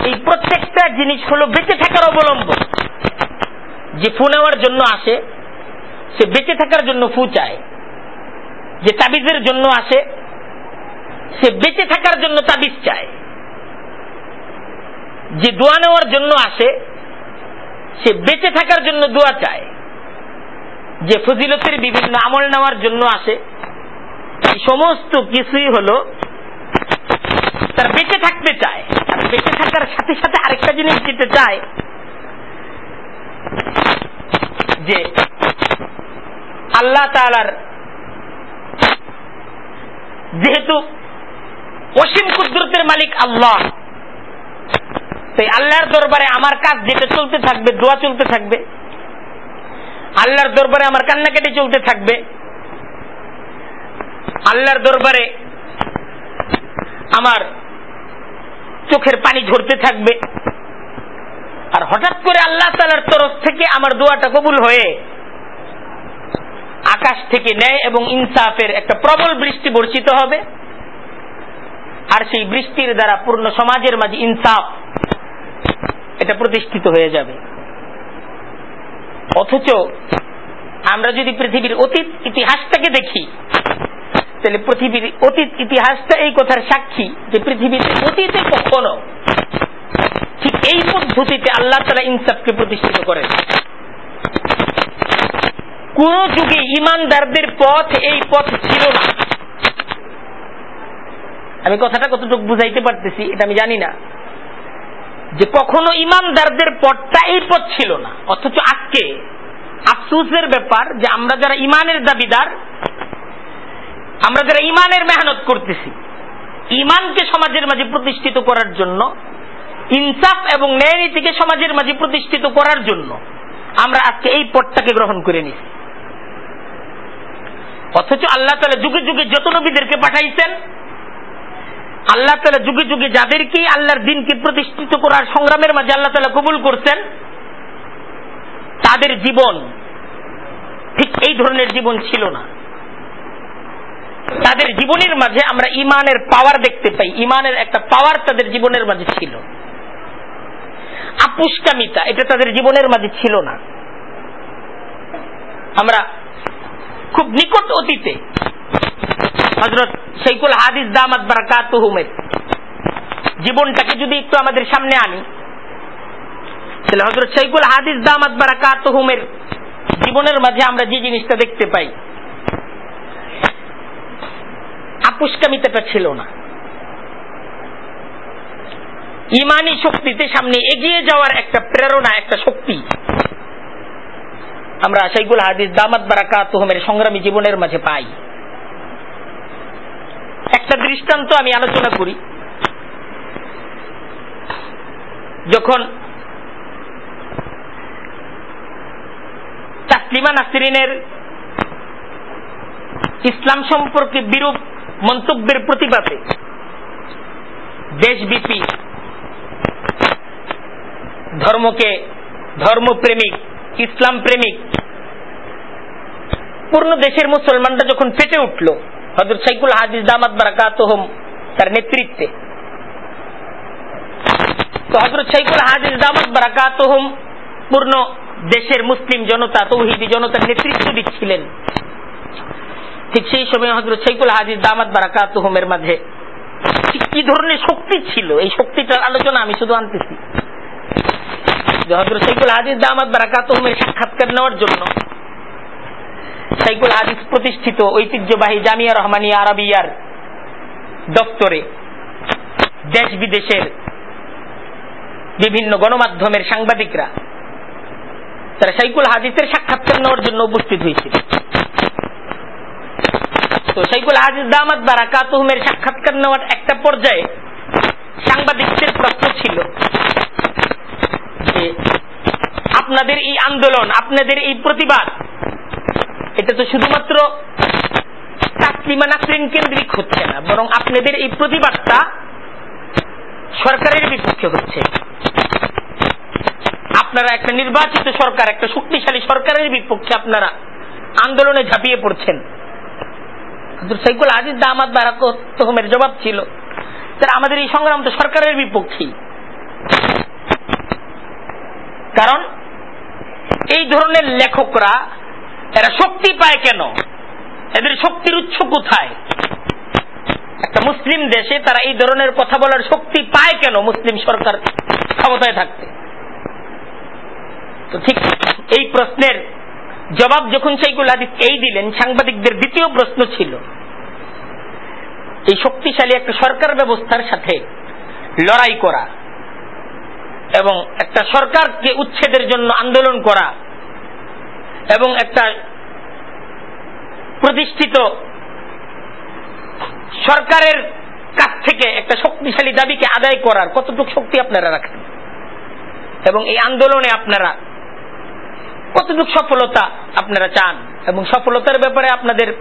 এই প্রত্যেকটা জিনিস হলো বেঁচে থাকার অবলম্বন। যে ফু নেওয়ার জন্য আসে, সে বেঁচে থাকার জন্য ফু চায়। যে তাবিজের জন্য আসে, সে বেঁচে থাকার জন্য তাবিজ চায়। যে দোয়া নেওয়ার জন্য আসে, সে বেঁচে থাকার জন্য দোয়া চায়। যে ফজিলতের বিভিন্ন আমল নেওয়ার জন্য আসে, এই সমস্ত কিছুই হলো তার বেঁচে থাকতে চায়। বেঁচে থাকার সাথে সাথে আরেকটা জিনিস যেতে চায় যে আল্লাহ তালার যেহেতু অসীম কুদরতের মালিক আল্লাহ, তাই আল্লাহর দরবারে আমার কাজ যেটা চলতে থাকবে, দোয়া চলতে থাকবে। আল্লাহর দরবারে আমার কান্নাকাটি চলতে থাকবে। আল্লাহর দরবারে আমার চোখের পানি ঝরতে থাকবে। আর হঠাৎ করে আল্লাহ তালার তরফ থেকে আমার দোয়াটা কবুল হয়ে আকাশ থেকে ন্যায় এবং ইনসাফের একটা প্রবল বৃষ্টি বর্ষিত হবে। আর সেই বৃষ্টির দ্বারা পূর্ণ সমাজের মাঝে ইনসাফ এটা প্রতিষ্ঠিত হয়ে যাবে। অথচ আমরা যদি পৃথিবীর অতীত ইতিহাসটাকে দেখি, তাহলে পৃথিবীর অতীত ইতিহাসটা এই কথার সাক্ষী যে পৃথিবীর অতীতে কখনো ঠিক এই পদ্ধতিতে আল্লাহ তালা ইনসাফকে প্রতিষ্ঠিত করেন। কোন যুগে ইমানদারদের পথ এই পথ ছিল না। আমি কথাটা কতটুকু বুঝাইতে পারতেছি এটা আমি জানি না। যে কখনো ইমানদারদের পথটা এই পথ ছিল না, অথচ আজকে আফসুসের ব্যাপার যে আমরা যারা ইমানের দাবিদার, আমরা যারা ইমানের মেহনত করতেছি, ইমানকে সমাজের মাঝে প্রতিষ্ঠিত করার জন্য ইনসাফ এবং ন্যায় নীতিকে সমাজের মাঝে প্রতিষ্ঠিত করার জন্য আমরা আজকে এই পথটাকে গ্রহণ করে নিছি অথচ আল্লাহ তালা যুগে যুগে যত নবীদেরকে পাঠাইছেন, আল্লাহ তালা যুগে যুগে যাদেরকে আল্লাহর দিনকে প্রতিষ্ঠিত করার সংগ্রামের মাঝে আল্লাহ তালা কবুল করছেন, তাদের জীবন ঠিক এই ধরনের জীবন ছিল না। তাদের জীবনের মাঝে আমরা ইমানের পাওয়ার দেখতে পাই। ইমানের একটা পাওয়ার তাদের জীবনের মাঝে ছিল। আপুষ্কামিতা, এটা তাদের জীবনের মাঝে ছিল না। আমরা খুব নিকট অতীতে হজরত শৈকুল হাদিস দামাত বারাকাতুহুমের জীবনটাকে যদি একটু আমাদের সামনে আনি, তাহলে হজরত শৈকুল হাদিস দামাত বারাকাতুহুমের জীবনের মাঝে আমরা যে জিনিসটা দেখতে পাই, আপুষ্কামিতাটা ছিল না। ইমানি শক্তিতে সামনে এগিয়ে যাওয়ার একটা প্রেরণা, একটা শক্তি। আমরা শৈকুল হাদিস দামাত বারাকাতুহুমের সংগ্রামী জীবনের মাঝে পাই। একটা দৃষ্টান্ত আমি আলোচনা করি। যখন তাসলিমা নাসরিনের ইসলাম সম্পর্কে বিরূপ মন্তব্যের প্রতিবাদে দেশব্যাপী ধর্মকে, ধর্মপ্রেমিক ইসলাম প্রেমিক পূর্ণ দেশের মুসলমানরা যখন পেটে উঠল হজরত শাইকুল হাদিস দামাত বারাকাতহম তার নেতৃত্বে। তো হজরত শাইকুল হাদিস দামাত বারাকাতহম পূর্ণ দেশের মুসলিম জনতা, তৌহিদি জনতার নেতৃত্ব দিচ্ছিলেন। ঠিক সেই সময় হজরত শাইকুল হাদিস দামাত বারাকাতহমের মাঝে কি ধরনের শক্তি ছিল? এই শক্তিটার আলোচনা আমি শুধু আনতেছি। সাক্ষাৎকার নেওয়ার জন্য প্রতিষ্ঠিত ঐতিহ্যবাহী জামিয়া আরবিয়ার দপ্তরে দেশ বিদেশের বিভিন্ন গণমাধ্যমের সাংবাদিকরা তারা সাইকুল হাদিসের সাক্ষাৎকার নেওয়ার জন্য উপস্থিত হয়েছিল। তো সাইকুল হাদিস দামাত বারাকাতুহুমের সাক্ষাৎকার নেওয়ার একটা পর্যায়ে সাংবাদিকদের প্রশ্ন ছিল আপনাদের এই আন্দোলন, আপনাদের এই প্রতিবাদ, এটা তো শুধুমাত্র কেন্দ্রিক হচ্ছে না, বরং আপনাদের এই প্রতিবাদটা সরকারের বিপক্ষে হচ্ছে। আপনারা একটা নির্বাচিত সরকার, একটা শক্তিশালী সরকারের বিপক্ষে আপনারা আন্দোলনে ঝাঁপিয়ে পড়ছেন। সাইকুল আজিজ দামাদ বারাকমের জবাব ছিল আমাদের এই সংগ্রাম তো সরকারের বিপক্ষেই। কারণ এই ধরনের লেখকরা, এরা শক্তি পায় কেন? এদের শক্তির উৎস কোথায়? একটা মুসলিম দেশে তারা এই ধরনের কথা বলার শক্তি পায় কেন মুসলিম সরকার ক্ষমতায় থাকতে? তো ঠিক এই প্রশ্নের জবাব যখন সেইগুলো হাদিস এই দিলেন, সাংবাদিকদের দ্বিতীয় প্রশ্ন ছিল, এই শক্তিশালী একটা সরকার ব্যবস্থার সাথে লড়াই করা। এবং একটা সরকারকে উচ্ছেদের জন্য আন্দোলন করা এবং একটা প্রতিষ্ঠিত সরকারের কাছ থেকে একটা শক্তিশালী দাবিকে আদায় করার কতটুকু শক্তি আপনারা রাখেন? এবং এই আন্দোলনে আপনারা কতটুকু সফলতা আপনারা চান? এবং সফলতার ব্যাপারে আপনাদের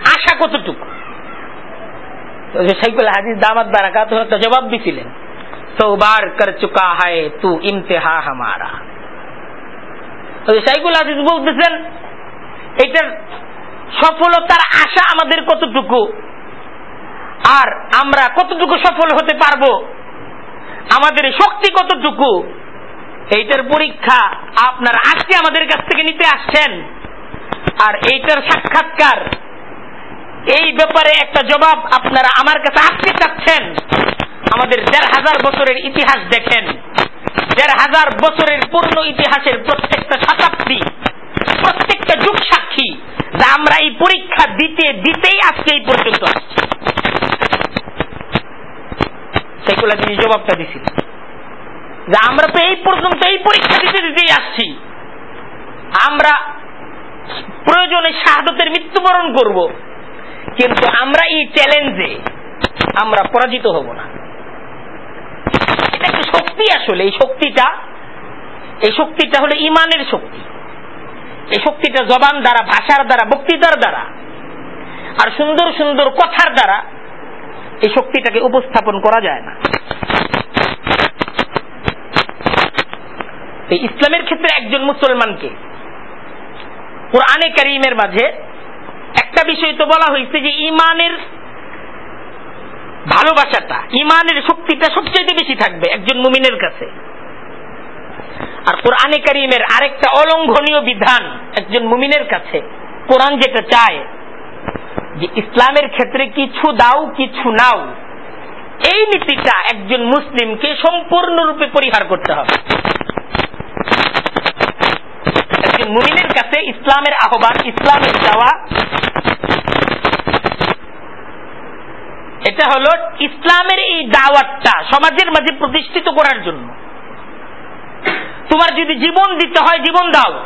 আশা কতটুকু? সাইকুল হাজির দামাত বারাকা তো একটা জবাব দিছিলেন। বার কর চুকা হায় তু ইমতেহা হাদিস বলতেছেন এটার সফলতার আশা আমাদের কতটুকু? আর আমরা কতটুকু সফল হতে পারব? আমাদের শক্তি কতটুকু? এইটার পরীক্ষা আপনার আজকে আমাদের কাছ থেকে নিতে আসছেন। আর এইটার সাক্ষাৎকার, এই ব্যাপারে একটা জবাব আপনারা আমার কাছে আসতে চাচ্ছেন। আমাদের দেড় হাজার বছরের ইতিহাস দেখেন। দেড় হাজার বছরের পূর্ণ ইতিহাসের প্রত্যেকটা শতাব্দী, প্রত্যেকটা যুগ সাক্ষী যে আমরা এই পরীক্ষা দিতে, দিতেই আজকে এই পর্যন্ত সেগুলা তিনি জবাবটা দিছিলেন যে আমরা তো এই পর্যন্ত এই পরীক্ষা দিতে, দিতেই আসছি। আমরা প্রয়োজনে শাহাদতের মৃত্যুবরণ করব। কিন্তু আমরা এই চ্যালেঞ্জে আমরা পরাজিত হব না। এটা একটা শক্তি আসলে, এই শক্তিটা এই শক্তিটা হলো ইমানের শক্তি। এই শক্তিটা জবান দ্বারা, ভাষার দ্বারা, বক্তৃতার দ্বারা, আর সুন্দর সুন্দর কথার দ্বারা এই শক্তিটাকে উপস্থাপন করা যায় না। এই ইসলামের ক্ষেত্রে একজন মুসলমানকে কোরআনে করিমের মাঝে একটা বিষয় তো বলা হয়েছে যে ইমানের ভালোবাসাটা, ইমানের শক্তিটা সবচেয়ে বেশি থাকবে একজন মুমিনের কাছে। আর কোরআনে করিমের আরেকটা অলঙ্ঘনীয় বিধান একজন মুমিনের কাছে। কোরআন যেটা চায় যে ইসলামের ক্ষেত্রে কিছু দাও, কিছু নাও, এই নীতিটা একজন মুসলিমকে সম্পূর্ণরূপে পরিহার করতে হবে। একজন মুমিনের কাছে ইসলামের আহ্বান, ইসলামের চাওয়া এটা হলো ইসলামের এই দাওয়াতটা সমাজের মাঝে প্রতিষ্ঠিত করার জন্য। তোমার যদি জীবন দিতে হয়, জীবন দাও।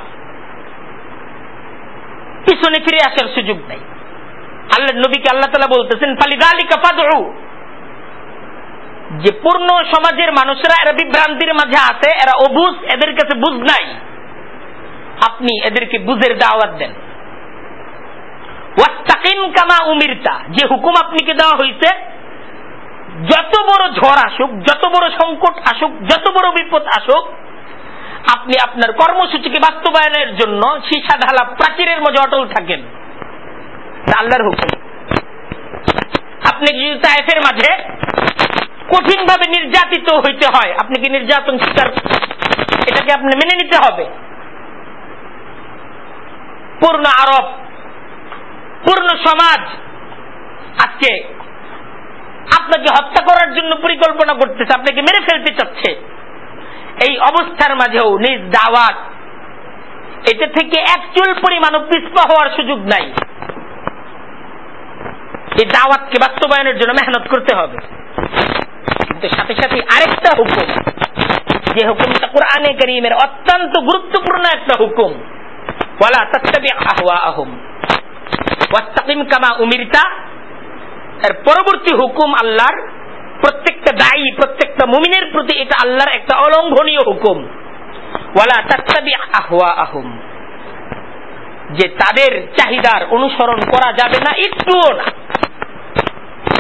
পিছনে ফিরে আসার সুযোগ নেই। আল্লাহ নবীকে আল্লাহ তালা বলতেছেন, ফালিদালিকা ফাদউ। যে পূর্ণ সমাজের মানুষরা, এরা বিভ্রান্তির মাঝে আছে, এরা অবুজ এদের কাছে বুঝ নাই। আপনি এদেরকে বুঝের দাওয়াত দেন। কামা উমিরতা। যে হুকুম আপনাকে দেওয়া হয়েছে যত বড় ঝড় আসুক, যত বড় সংকট আসুক, যত বড় বিপদ আসুক, আপনি আপনার কর্মসূচিকে বাস্তবায়নের জন্য সীসা ঢালা প্রাচীরের মধ্যে অটল থাকেন। আল্লাহর হুকুম। আপনি তাইফের মাঝে কঠিন ভাবে নির্যাতিত হইতে হয়, আপনি কি নির্যাতন স্বীকার এটাকে আপনি মেনে নিতে হবে? পূর্ণ আরব পূর্ণ সমাজ আজকে আপনাকে হত্যা করার জন্য পরিকল্পনা করতেছে, আপনাকে মেরে ফেলতে চাচ্ছে। এই অবস্থার মাঝেও নিজ দাওয়াত, এটা থেকে একচুল পরিমাণও পিছপা হওয়ার সুযোগ নাই। এই দাওয়াতকে বাস্তবায়নের জন্য মেহনত করতে হবে। কিন্তু সাথে সাথে আরেকটা হুকুম, যে হুকুমটা কোরআনে করিমের অত্যন্ত গুরুত্বপূর্ণ একটা হুকুম বলা তাত্তাবি আহওয়া আহম ওয়াস্তাকিম কামা উমিরতা। এর পরবর্তী হুকুম আল্লাহর, প্রত্যেকটা দায়ী, প্রত্যেকটা মুমিনের প্রতি এটা আল্লাহর একটা অলঙ্ঘনীয় হুকুম। যে তাদের চাহিদার অনুসরণ করা যাবে না, একটুও না।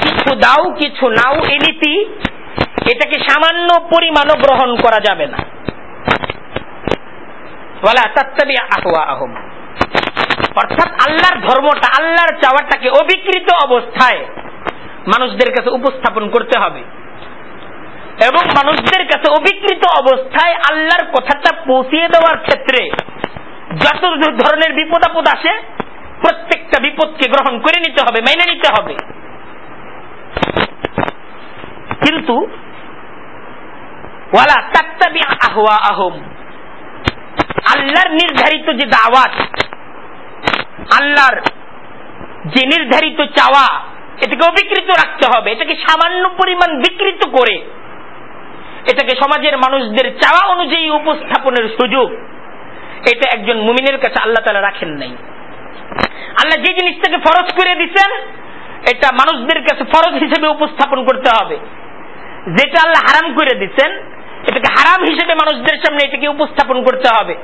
কিছু দাও, কিছু নাও এ নীতি, এটাকে সামান্য পরিমাণও গ্রহণ করা যাবে না। ওয়ালা তাত্তাবি আহম অর্থাৎ আল্লাহর ধর্মটা, আল্লাহর চাওয়াটাকে অবিকৃত অবস্থায় মানুষদের কাছে উপস্থাপন করতে হবে। এবং মানুষদের কাছে অবিকৃত অবস্থায় আল্লাহর কথাটা পৌঁছিয়ে দেওয়ার ক্ষেত্রে যত ধরনের বিপদ আপদ আসে, প্রত্যেকটা বিপদকে গ্রহণ করে নিতে হবে, মেনে নিতে হবে। কিন্তু আল্লাহর নির্ধারিত যে দাওয়াত আল্লাহর যে নির্ধারিত চাওয়া, এটাকে অবিকৃত রাখতে হবে। এটাকে সামান্য পরিমাণ বিকৃত করে। এটাকে সমাজের মানুষদের চাওয়া অনুযায়ী উপস্থাপনের সুযোগ। এটা একজন মুমিনের কাছে আল্লাহ তালা রাখেন নাই। আল্লাহ যে জিনিসটাকে ফরজ করে দিচ্ছেন এটা মানুষদের কাছে ফরজ হিসেবে উপস্থাপন করতে হবে। যেটা আল্লাহ হারাম করে দিচ্ছেন এটাকে হারাম হিসেবে মানুষদের সামনে এটাকে উপস্থাপন করতে হবে।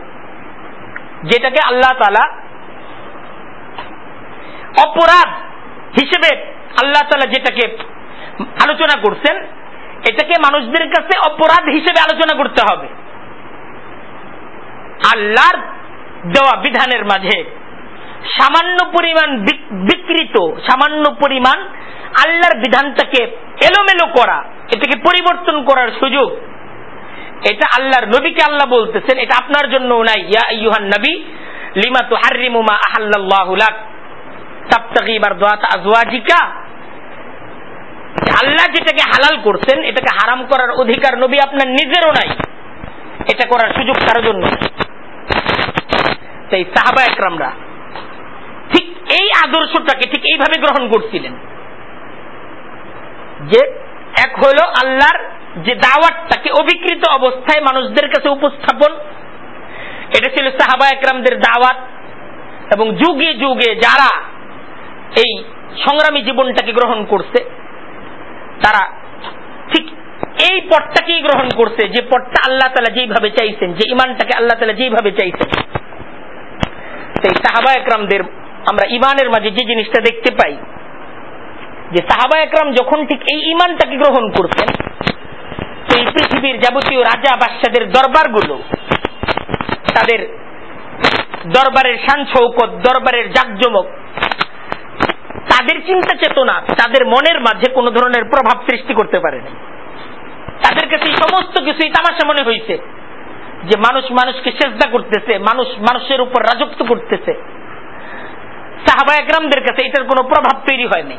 যেটাকে আল্লাহ তালা অপরাধ হিসেবে আল্লাহ তালা যেটাকে আলোচনা করছেন, এটাকে মানুষদের কাছে অপরাধ হিসেবে আলোচনা করতে হবে। আল্লাহর দেওয়া বিধানের মাঝে সামান্য পরিমাণ বিকৃত, সামান্য পরিমাণ আল্লাহর বিধানটাকে এলোমেলো করা, এটাকে পরিবর্তন করার সুযোগ, এটা আল্লাহর নবীকে আল্লাহ বলতেছেন, এটা আপনার জন্য নাই। ইয়া ইউহান নবী, লিমা তু হারিমু মা আহাল্লাহু আল্লাহ যেটাকে হালাল করছেন, এটাকে হারাম করার অধিকার নবী আপনার নিজেরও নাই। এটা করার সুযোগ কারও জন্য তাই সাহাবা একরামরা ঠিক এই আদর্শটাকে ঠিক এইভাবে গ্রহণ করছিলেন যে এক হলো আল্লাহর যে দাওয়াতটাকে অবিকৃত অবস্থায় মানুষদের কাছে উপস্থাপন। এটা ছিল সাহাবা একরামদের দাওয়াত এবং যুগে যুগে যারা এই সংগ্রামী জীবনটাকে গ্রহণ করছে। তারা ঠিক এই পথটাকেই গ্রহণ করছে, যে পথটা আল্লাহ তালা যেইভাবে চাইছেন, যে ইমানটাকে আল্লাহ তালা যেইভাবে চাইছেন। সেই সাহাবা একরামদের আমরা ইমানের মাঝে যে জিনিসটা দেখতে পাই, যে সাহাবা একরাম যখন ঠিক এই ইমানটাকে গ্রহণ করতেন তো এই পৃথিবীর যাবতীয় রাজা বাদশাদের দরবারগুলো, তাদের দরবারের শান শৌকত দরবারের জাকজমক তাদের চিন্তা চেতনা, তাদের মনের মাঝে কোন ধরনের প্রভাব সৃষ্টি করতে পারেনি তাদের কাছে সমস্ত কিছুই তামাশা মনে হয়েছে যে মানুষ মানুষকে চেষ্টা করতেছে, মানুষ মানুষের উপর রাজত্ব করতেছে। সাহাবা একরামদের কাছে এটার কোনো প্রভাব তৈরি হয়নি।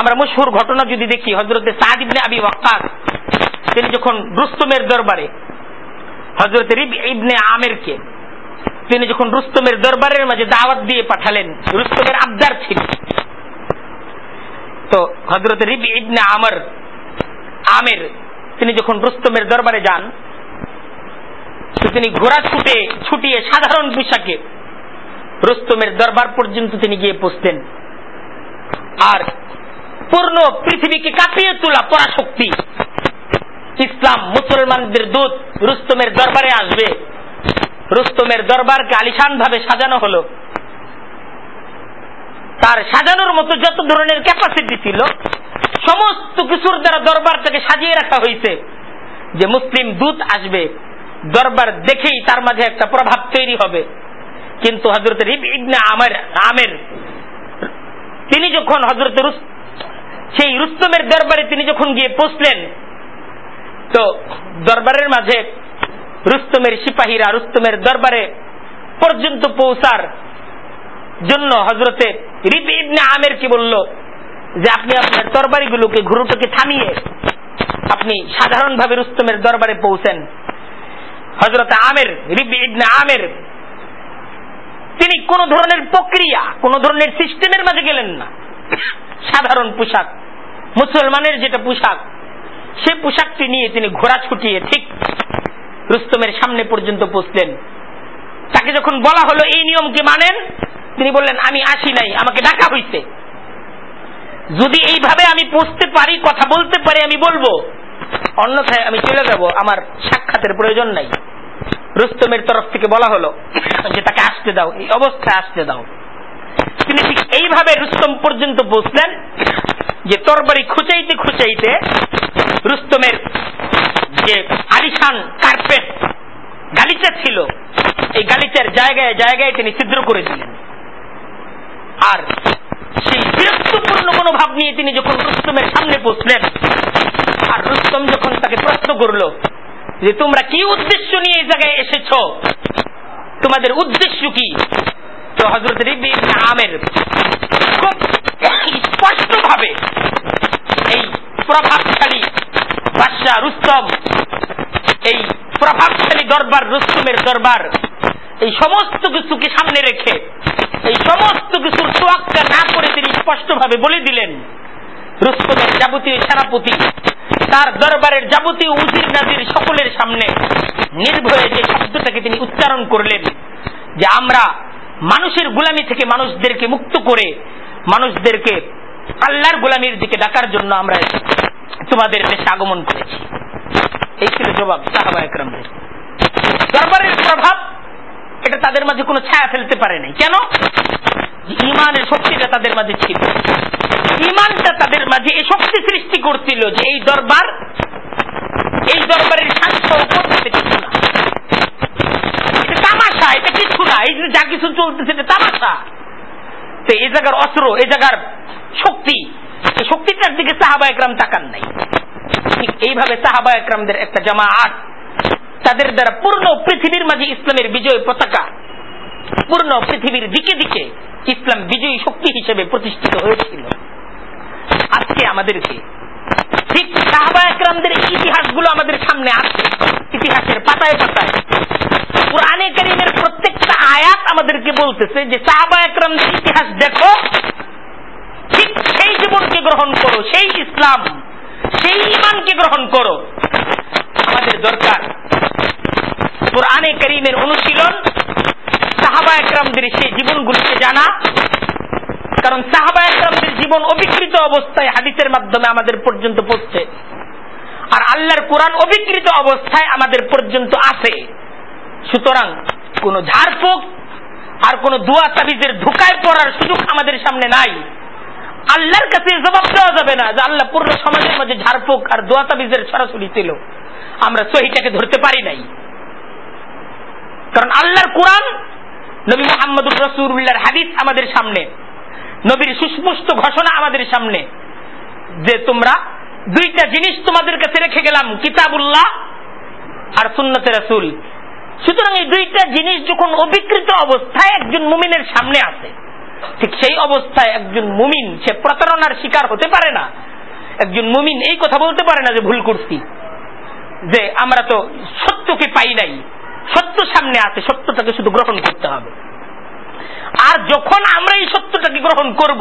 আমরা মশহুর ঘটনা যদি দেখি হজরতে সাদ ইবনে আবি ওয়াক্কাস, তিনি যখন রুস্তমের দরবারে হজরত ইবনে আমেরকে তিনি যখন রুস্তমের দরবারের মাঝে দাওয়াত দিয়ে পাঠালেন, রুস্তমের আবদার ছিল। তো হজরত রিব ইবনে আমর আমের, তিনি যখন রুস্তমের দরবারে যান তিনি ঘোড়া ছুটে ছুটিয়ে সাধারণ পোশাকে রুস্তমের দরবার পর্যন্ত তিনি গিয়ে পৌঁছতেন। আর পূর্ণ পৃথিবীকে কাঁপিয়ে তোলা পরাশক্তি, ইসলাম মুসলমানদের দূত রুস্তমের দরবারে আসবে। রুস্তমের দরবারকে আলিশান ভাবে সাজানো হলো। তার সাজানোর মতো যত ধরনের ক্যাপাসিটি ছিল, সমস্ত কিছুর দ্বারা দরবারটাকে সাজিয়ে রাখা হয়েছে। যে মুসলিম দূত আসবে, দরবার দেখেই তার মাঝে একটা প্রভাব তৈরি হবে। কিন্তু হজরত আমের আমের, তিনি যখন হজরত সেই রুস্তমের দরবারে তিনি যখন গিয়ে পৌঁছলেন, তো দরবারের মাঝে রুস্তমের সিপাহীরা, রুস্তমের দরবারে পর্যন্ত পৌঁছার জন্য হজরতে রিবি ইবনে আমের কি বলল যে, আপনি আপনার তরবারিগুলোকে ঘুরুটোকে থামিয়ে আপনি সাধারণভাবে রুস্তমের দরবারে পৌঁছেন। হজরত আমের, রিবি ইবনে আমের, তিনি কোন ধরনের প্রক্রিয়া, কোন ধরনের সিস্টেমের মাঝে গেলেন না। সাধারণ পোশাক, মুসলমানের যেটা পোশাক, সে পোশাকটি নিয়ে তিনি ঘোড়া ছুটিয়ে ঠিক রুস্তমের সামনে পর্যন্ত পৌঁছলেন। তাকে যখন বলা হলো, এই নিয়মকে মানেন? তিনি বললেন, আমি আসি নাই, আমাকে ডাকা হইছে। যদি এইভাবে আমি পৌঁছতে পারি, কথা বলতে পারি, আমি বলব। অন্যথায় আমি চলে যাব, আমার সাক্ষাতের প্রয়োজন নাই। রুস্তমের তরফ থেকে বলা হলো যে, তাকে আসতে দাও, এই অবস্থায় আসতে দাও। তিনি ঠিক এইভাবে রুস্তম পর্যন্ত বসলেন যে তরবারি খুঁচাইতে খুঁচাইতে রুস্তমের যে আলিশান কার্পেট গালিচা ছিল, এই গালিচার জায়গায় জায়গায় তিনি ছিদ্র করে দিলেন। আর সেই বিরক্তপূর্ণ মনোভাব নিয়ে তিনি যখন রুস্তমের সামনে বসলেন, আর রুস্তম যখন তাকে প্রশ্ন করল যে, তোমরা কি উদ্দেশ্য নিয়ে এই জায়গায় এসেছ? তোমাদের উদ্দেশ্য কি? তো হজরত রিবি আমের খুব স্পষ্ট ভাবে এই প্রভাবশালী বাদশাহ রুস্তম, এই প্রভাবশালী দরবার, রুস্তমের দরবার, এই সমস্ত কিছুকে সামনে রেখে, এই সমস্ত কিছুর তোয়াক্কা না করে তিনি স্পষ্টভাবে বলে দিলেন, রুস্তমের যাবতীয় সেনাপতি, তার দরবারের যাবতীয় উজির নাজির সকলের সামনে নির্ভয়ে যে শব্দটাকে তিনি উচ্চারণ করলেন, যে আমরা মানুষের গুলামি থেকে মানুষদেরকে মুক্ত করে, মানুষদেরকে আল্লাহর গোলামির দিকে ডাকার জন্য আমরা তোমাদের দেশে আগমন করেছি। এই ছিল জবাব সাহাবা একরামদের। দরবারের প্রভাব, এটা তাদের মাঝে কোনো ছায়া ফেলতে পারে নাই। কেন? ইমানের শক্তিটা তাদের মাঝে ছিল। ইমানটা তাদের মাঝে এই শক্তি সৃষ্টি করছিল যে এই দরবার, এই দরবারের শান্ত কিছু না। তামাশা, এটা কিছু না, এই যা কিছু চলতেছে এটা তামাশা। তো এই জায়গার অস্ত্র, এই জায়গার শক্তি শক্তিটার দিকে সাহাবা একরাম তাকান নাই। ঠিক এইভাবে সাহাবা একরামদের একটা জামা আট তাদের দ্বারা পূর্ণ পৃথিবীর মাঝে ইসলামের বিজয় পতাকা, পূর্ণ পৃথিবীর দিকে দিকে ইসলাম বিজয়ী শক্তি হিসেবে প্রতিষ্ঠিত হয়েছিল। আজকে আমাদেরকে ঠিক সাহাবা একরামদের ইতিহাসগুলো আমাদের সামনে আসছে। ইতিহাসের পাতায় পাতায়। কোরআনে করিমের প্রত্যেকটা আয়াত আমাদেরকে বলতেছে যে সাহাবা একরামদের ইতিহাস দেখো, ঠিক সেই জীবনকে গ্রহণ করো, সেই ইসলাম, সেই ইমানকে গ্রহণ করো। আমাদের দরকার কোরআনে করিমের অনুশীলন, সাহাবা একরামদের সেই জীবনগুলিকে জানা। কারণ সাহাবা একরামদের জীবন অবিকৃত অবস্থায় হাদিসের মাধ্যমে আমাদের পর্যন্ত পড়ছে আর আল্লাহর কোরআন অবিকৃত অবস্থায় আমাদের পর্যন্ত আছে সুতরাং কোন ঝাড়ফুঁক আর কোন দোয়া তাবিজের ধোকায় পড়ার সুযোগ আমাদের সামনে নাই। আল্লাহর কাছে জবাব দেওয়া যাবে না যে আল্লাহ পূর্ণ সমাজের মাঝে ঝাড়ফুঁক আর দোয়া তাবিজের সরাসরি ছিল। আমরা সহিটাকে ধরতে পারি নাই। কারণ আল্লাহর কোরআন, নবী মোহাম্মদুর রসুল্লাহর হাদিস আমাদের সামনে। নবীর সুস্পষ্ট ঘোষণা আমাদের সামনে। যে তোমরা দুইটা জিনিস তোমাদের কাছে রেখে গেলাম, কিতাবুল্লাহ আর সুন্নতে রাসুল। সুতরাং এই দুইটা জিনিস যখন অবিকৃত অবস্থায় একজন মুমিনের সামনে আছে, ঠিক সেই অবস্থায় একজন মুমিন, সে প্রতারণার শিকার হতে পারে না। একজন মুমিন এই কথা বলতে পারে না যে ভুল করছি, যে আমরা তো সত্যকে পাই নাই, সত্য সামনে আছে, সত্যটাকে শুধু গ্রহণ করতে হবে। আর যখন আমরা এই সত্যটাকে গ্রহণ করব,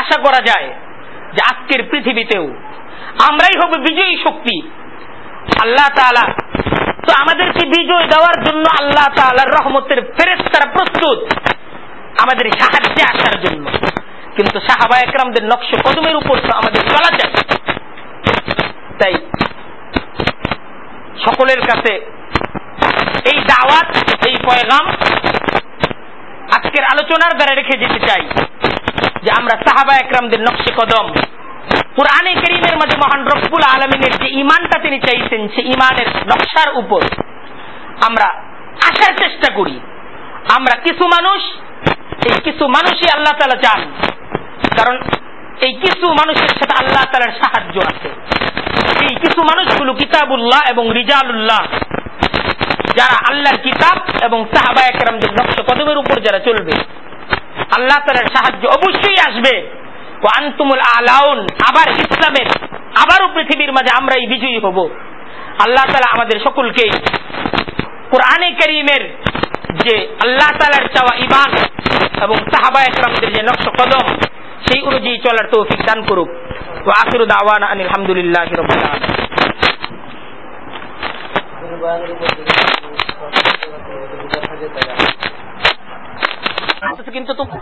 আশা করা যায় যে আজকের পৃথিবীতেও আমরাই হবে বিজয়ী শক্তি আল্লাহ তালা তো আমাদেরকে বিজয় দেওয়ার জন্য আল্লাহ তালার রহমতের ফেরেস তারা প্রস্তুত। আমাদের সাহায্যে আসার জন্য। কিন্তু সাহাবা একরামদের নকশ কদমের উপর তো আমাদের চলা যায়। তাই সকলের কাছে এই দাওয়াত, এই পয়গাম আজকের আলোচনার দ্বারা রেখে যেতে চাই যে আমরা সাহাবা একরামদের নকশে কদম কোরআনে করিমের মাঝে মহান রব্বুল আলমিনের যে ইমানটা তিনি চাইছেন, সে ইমানের নকশার উপর আমরা আসার চেষ্টা করি। আমরা কিছু মানুষ, এই কিছু মানুষই আল্লাহ তালা চান। কারণ এই কিছু মানুষের সাথে আল্লাহ তালার সাহায্য আছে। এই কিছু মানুষগুলো কিতাবুল্লাহ এবং রিজালুল্লাহ, যারা আল্লাহর কিতাব এবং সাহাবা একরামদের নকশ কদমের উপর যারা চলবে, আল্লাহ তালার সাহায্য অবশ্যই আসবে। আন্তুমুল আলাউন, আবার ইসলামের, আবারও পৃথিবীর মাঝে আমরাই বিজয়ী হব। আল্লাহ তালা আমাদের সকলকে কোরআনে করিমের যে আল্লাহ তালার চাওয়া ইমান এবং সাহাবা একরামদের যে নকশ কদম, সেই অনুযায়ী চলার তৌফিক দান করুক। ও আখিরু দাওয়ানা আনিল হামদুলিল্লাহ কিন্তু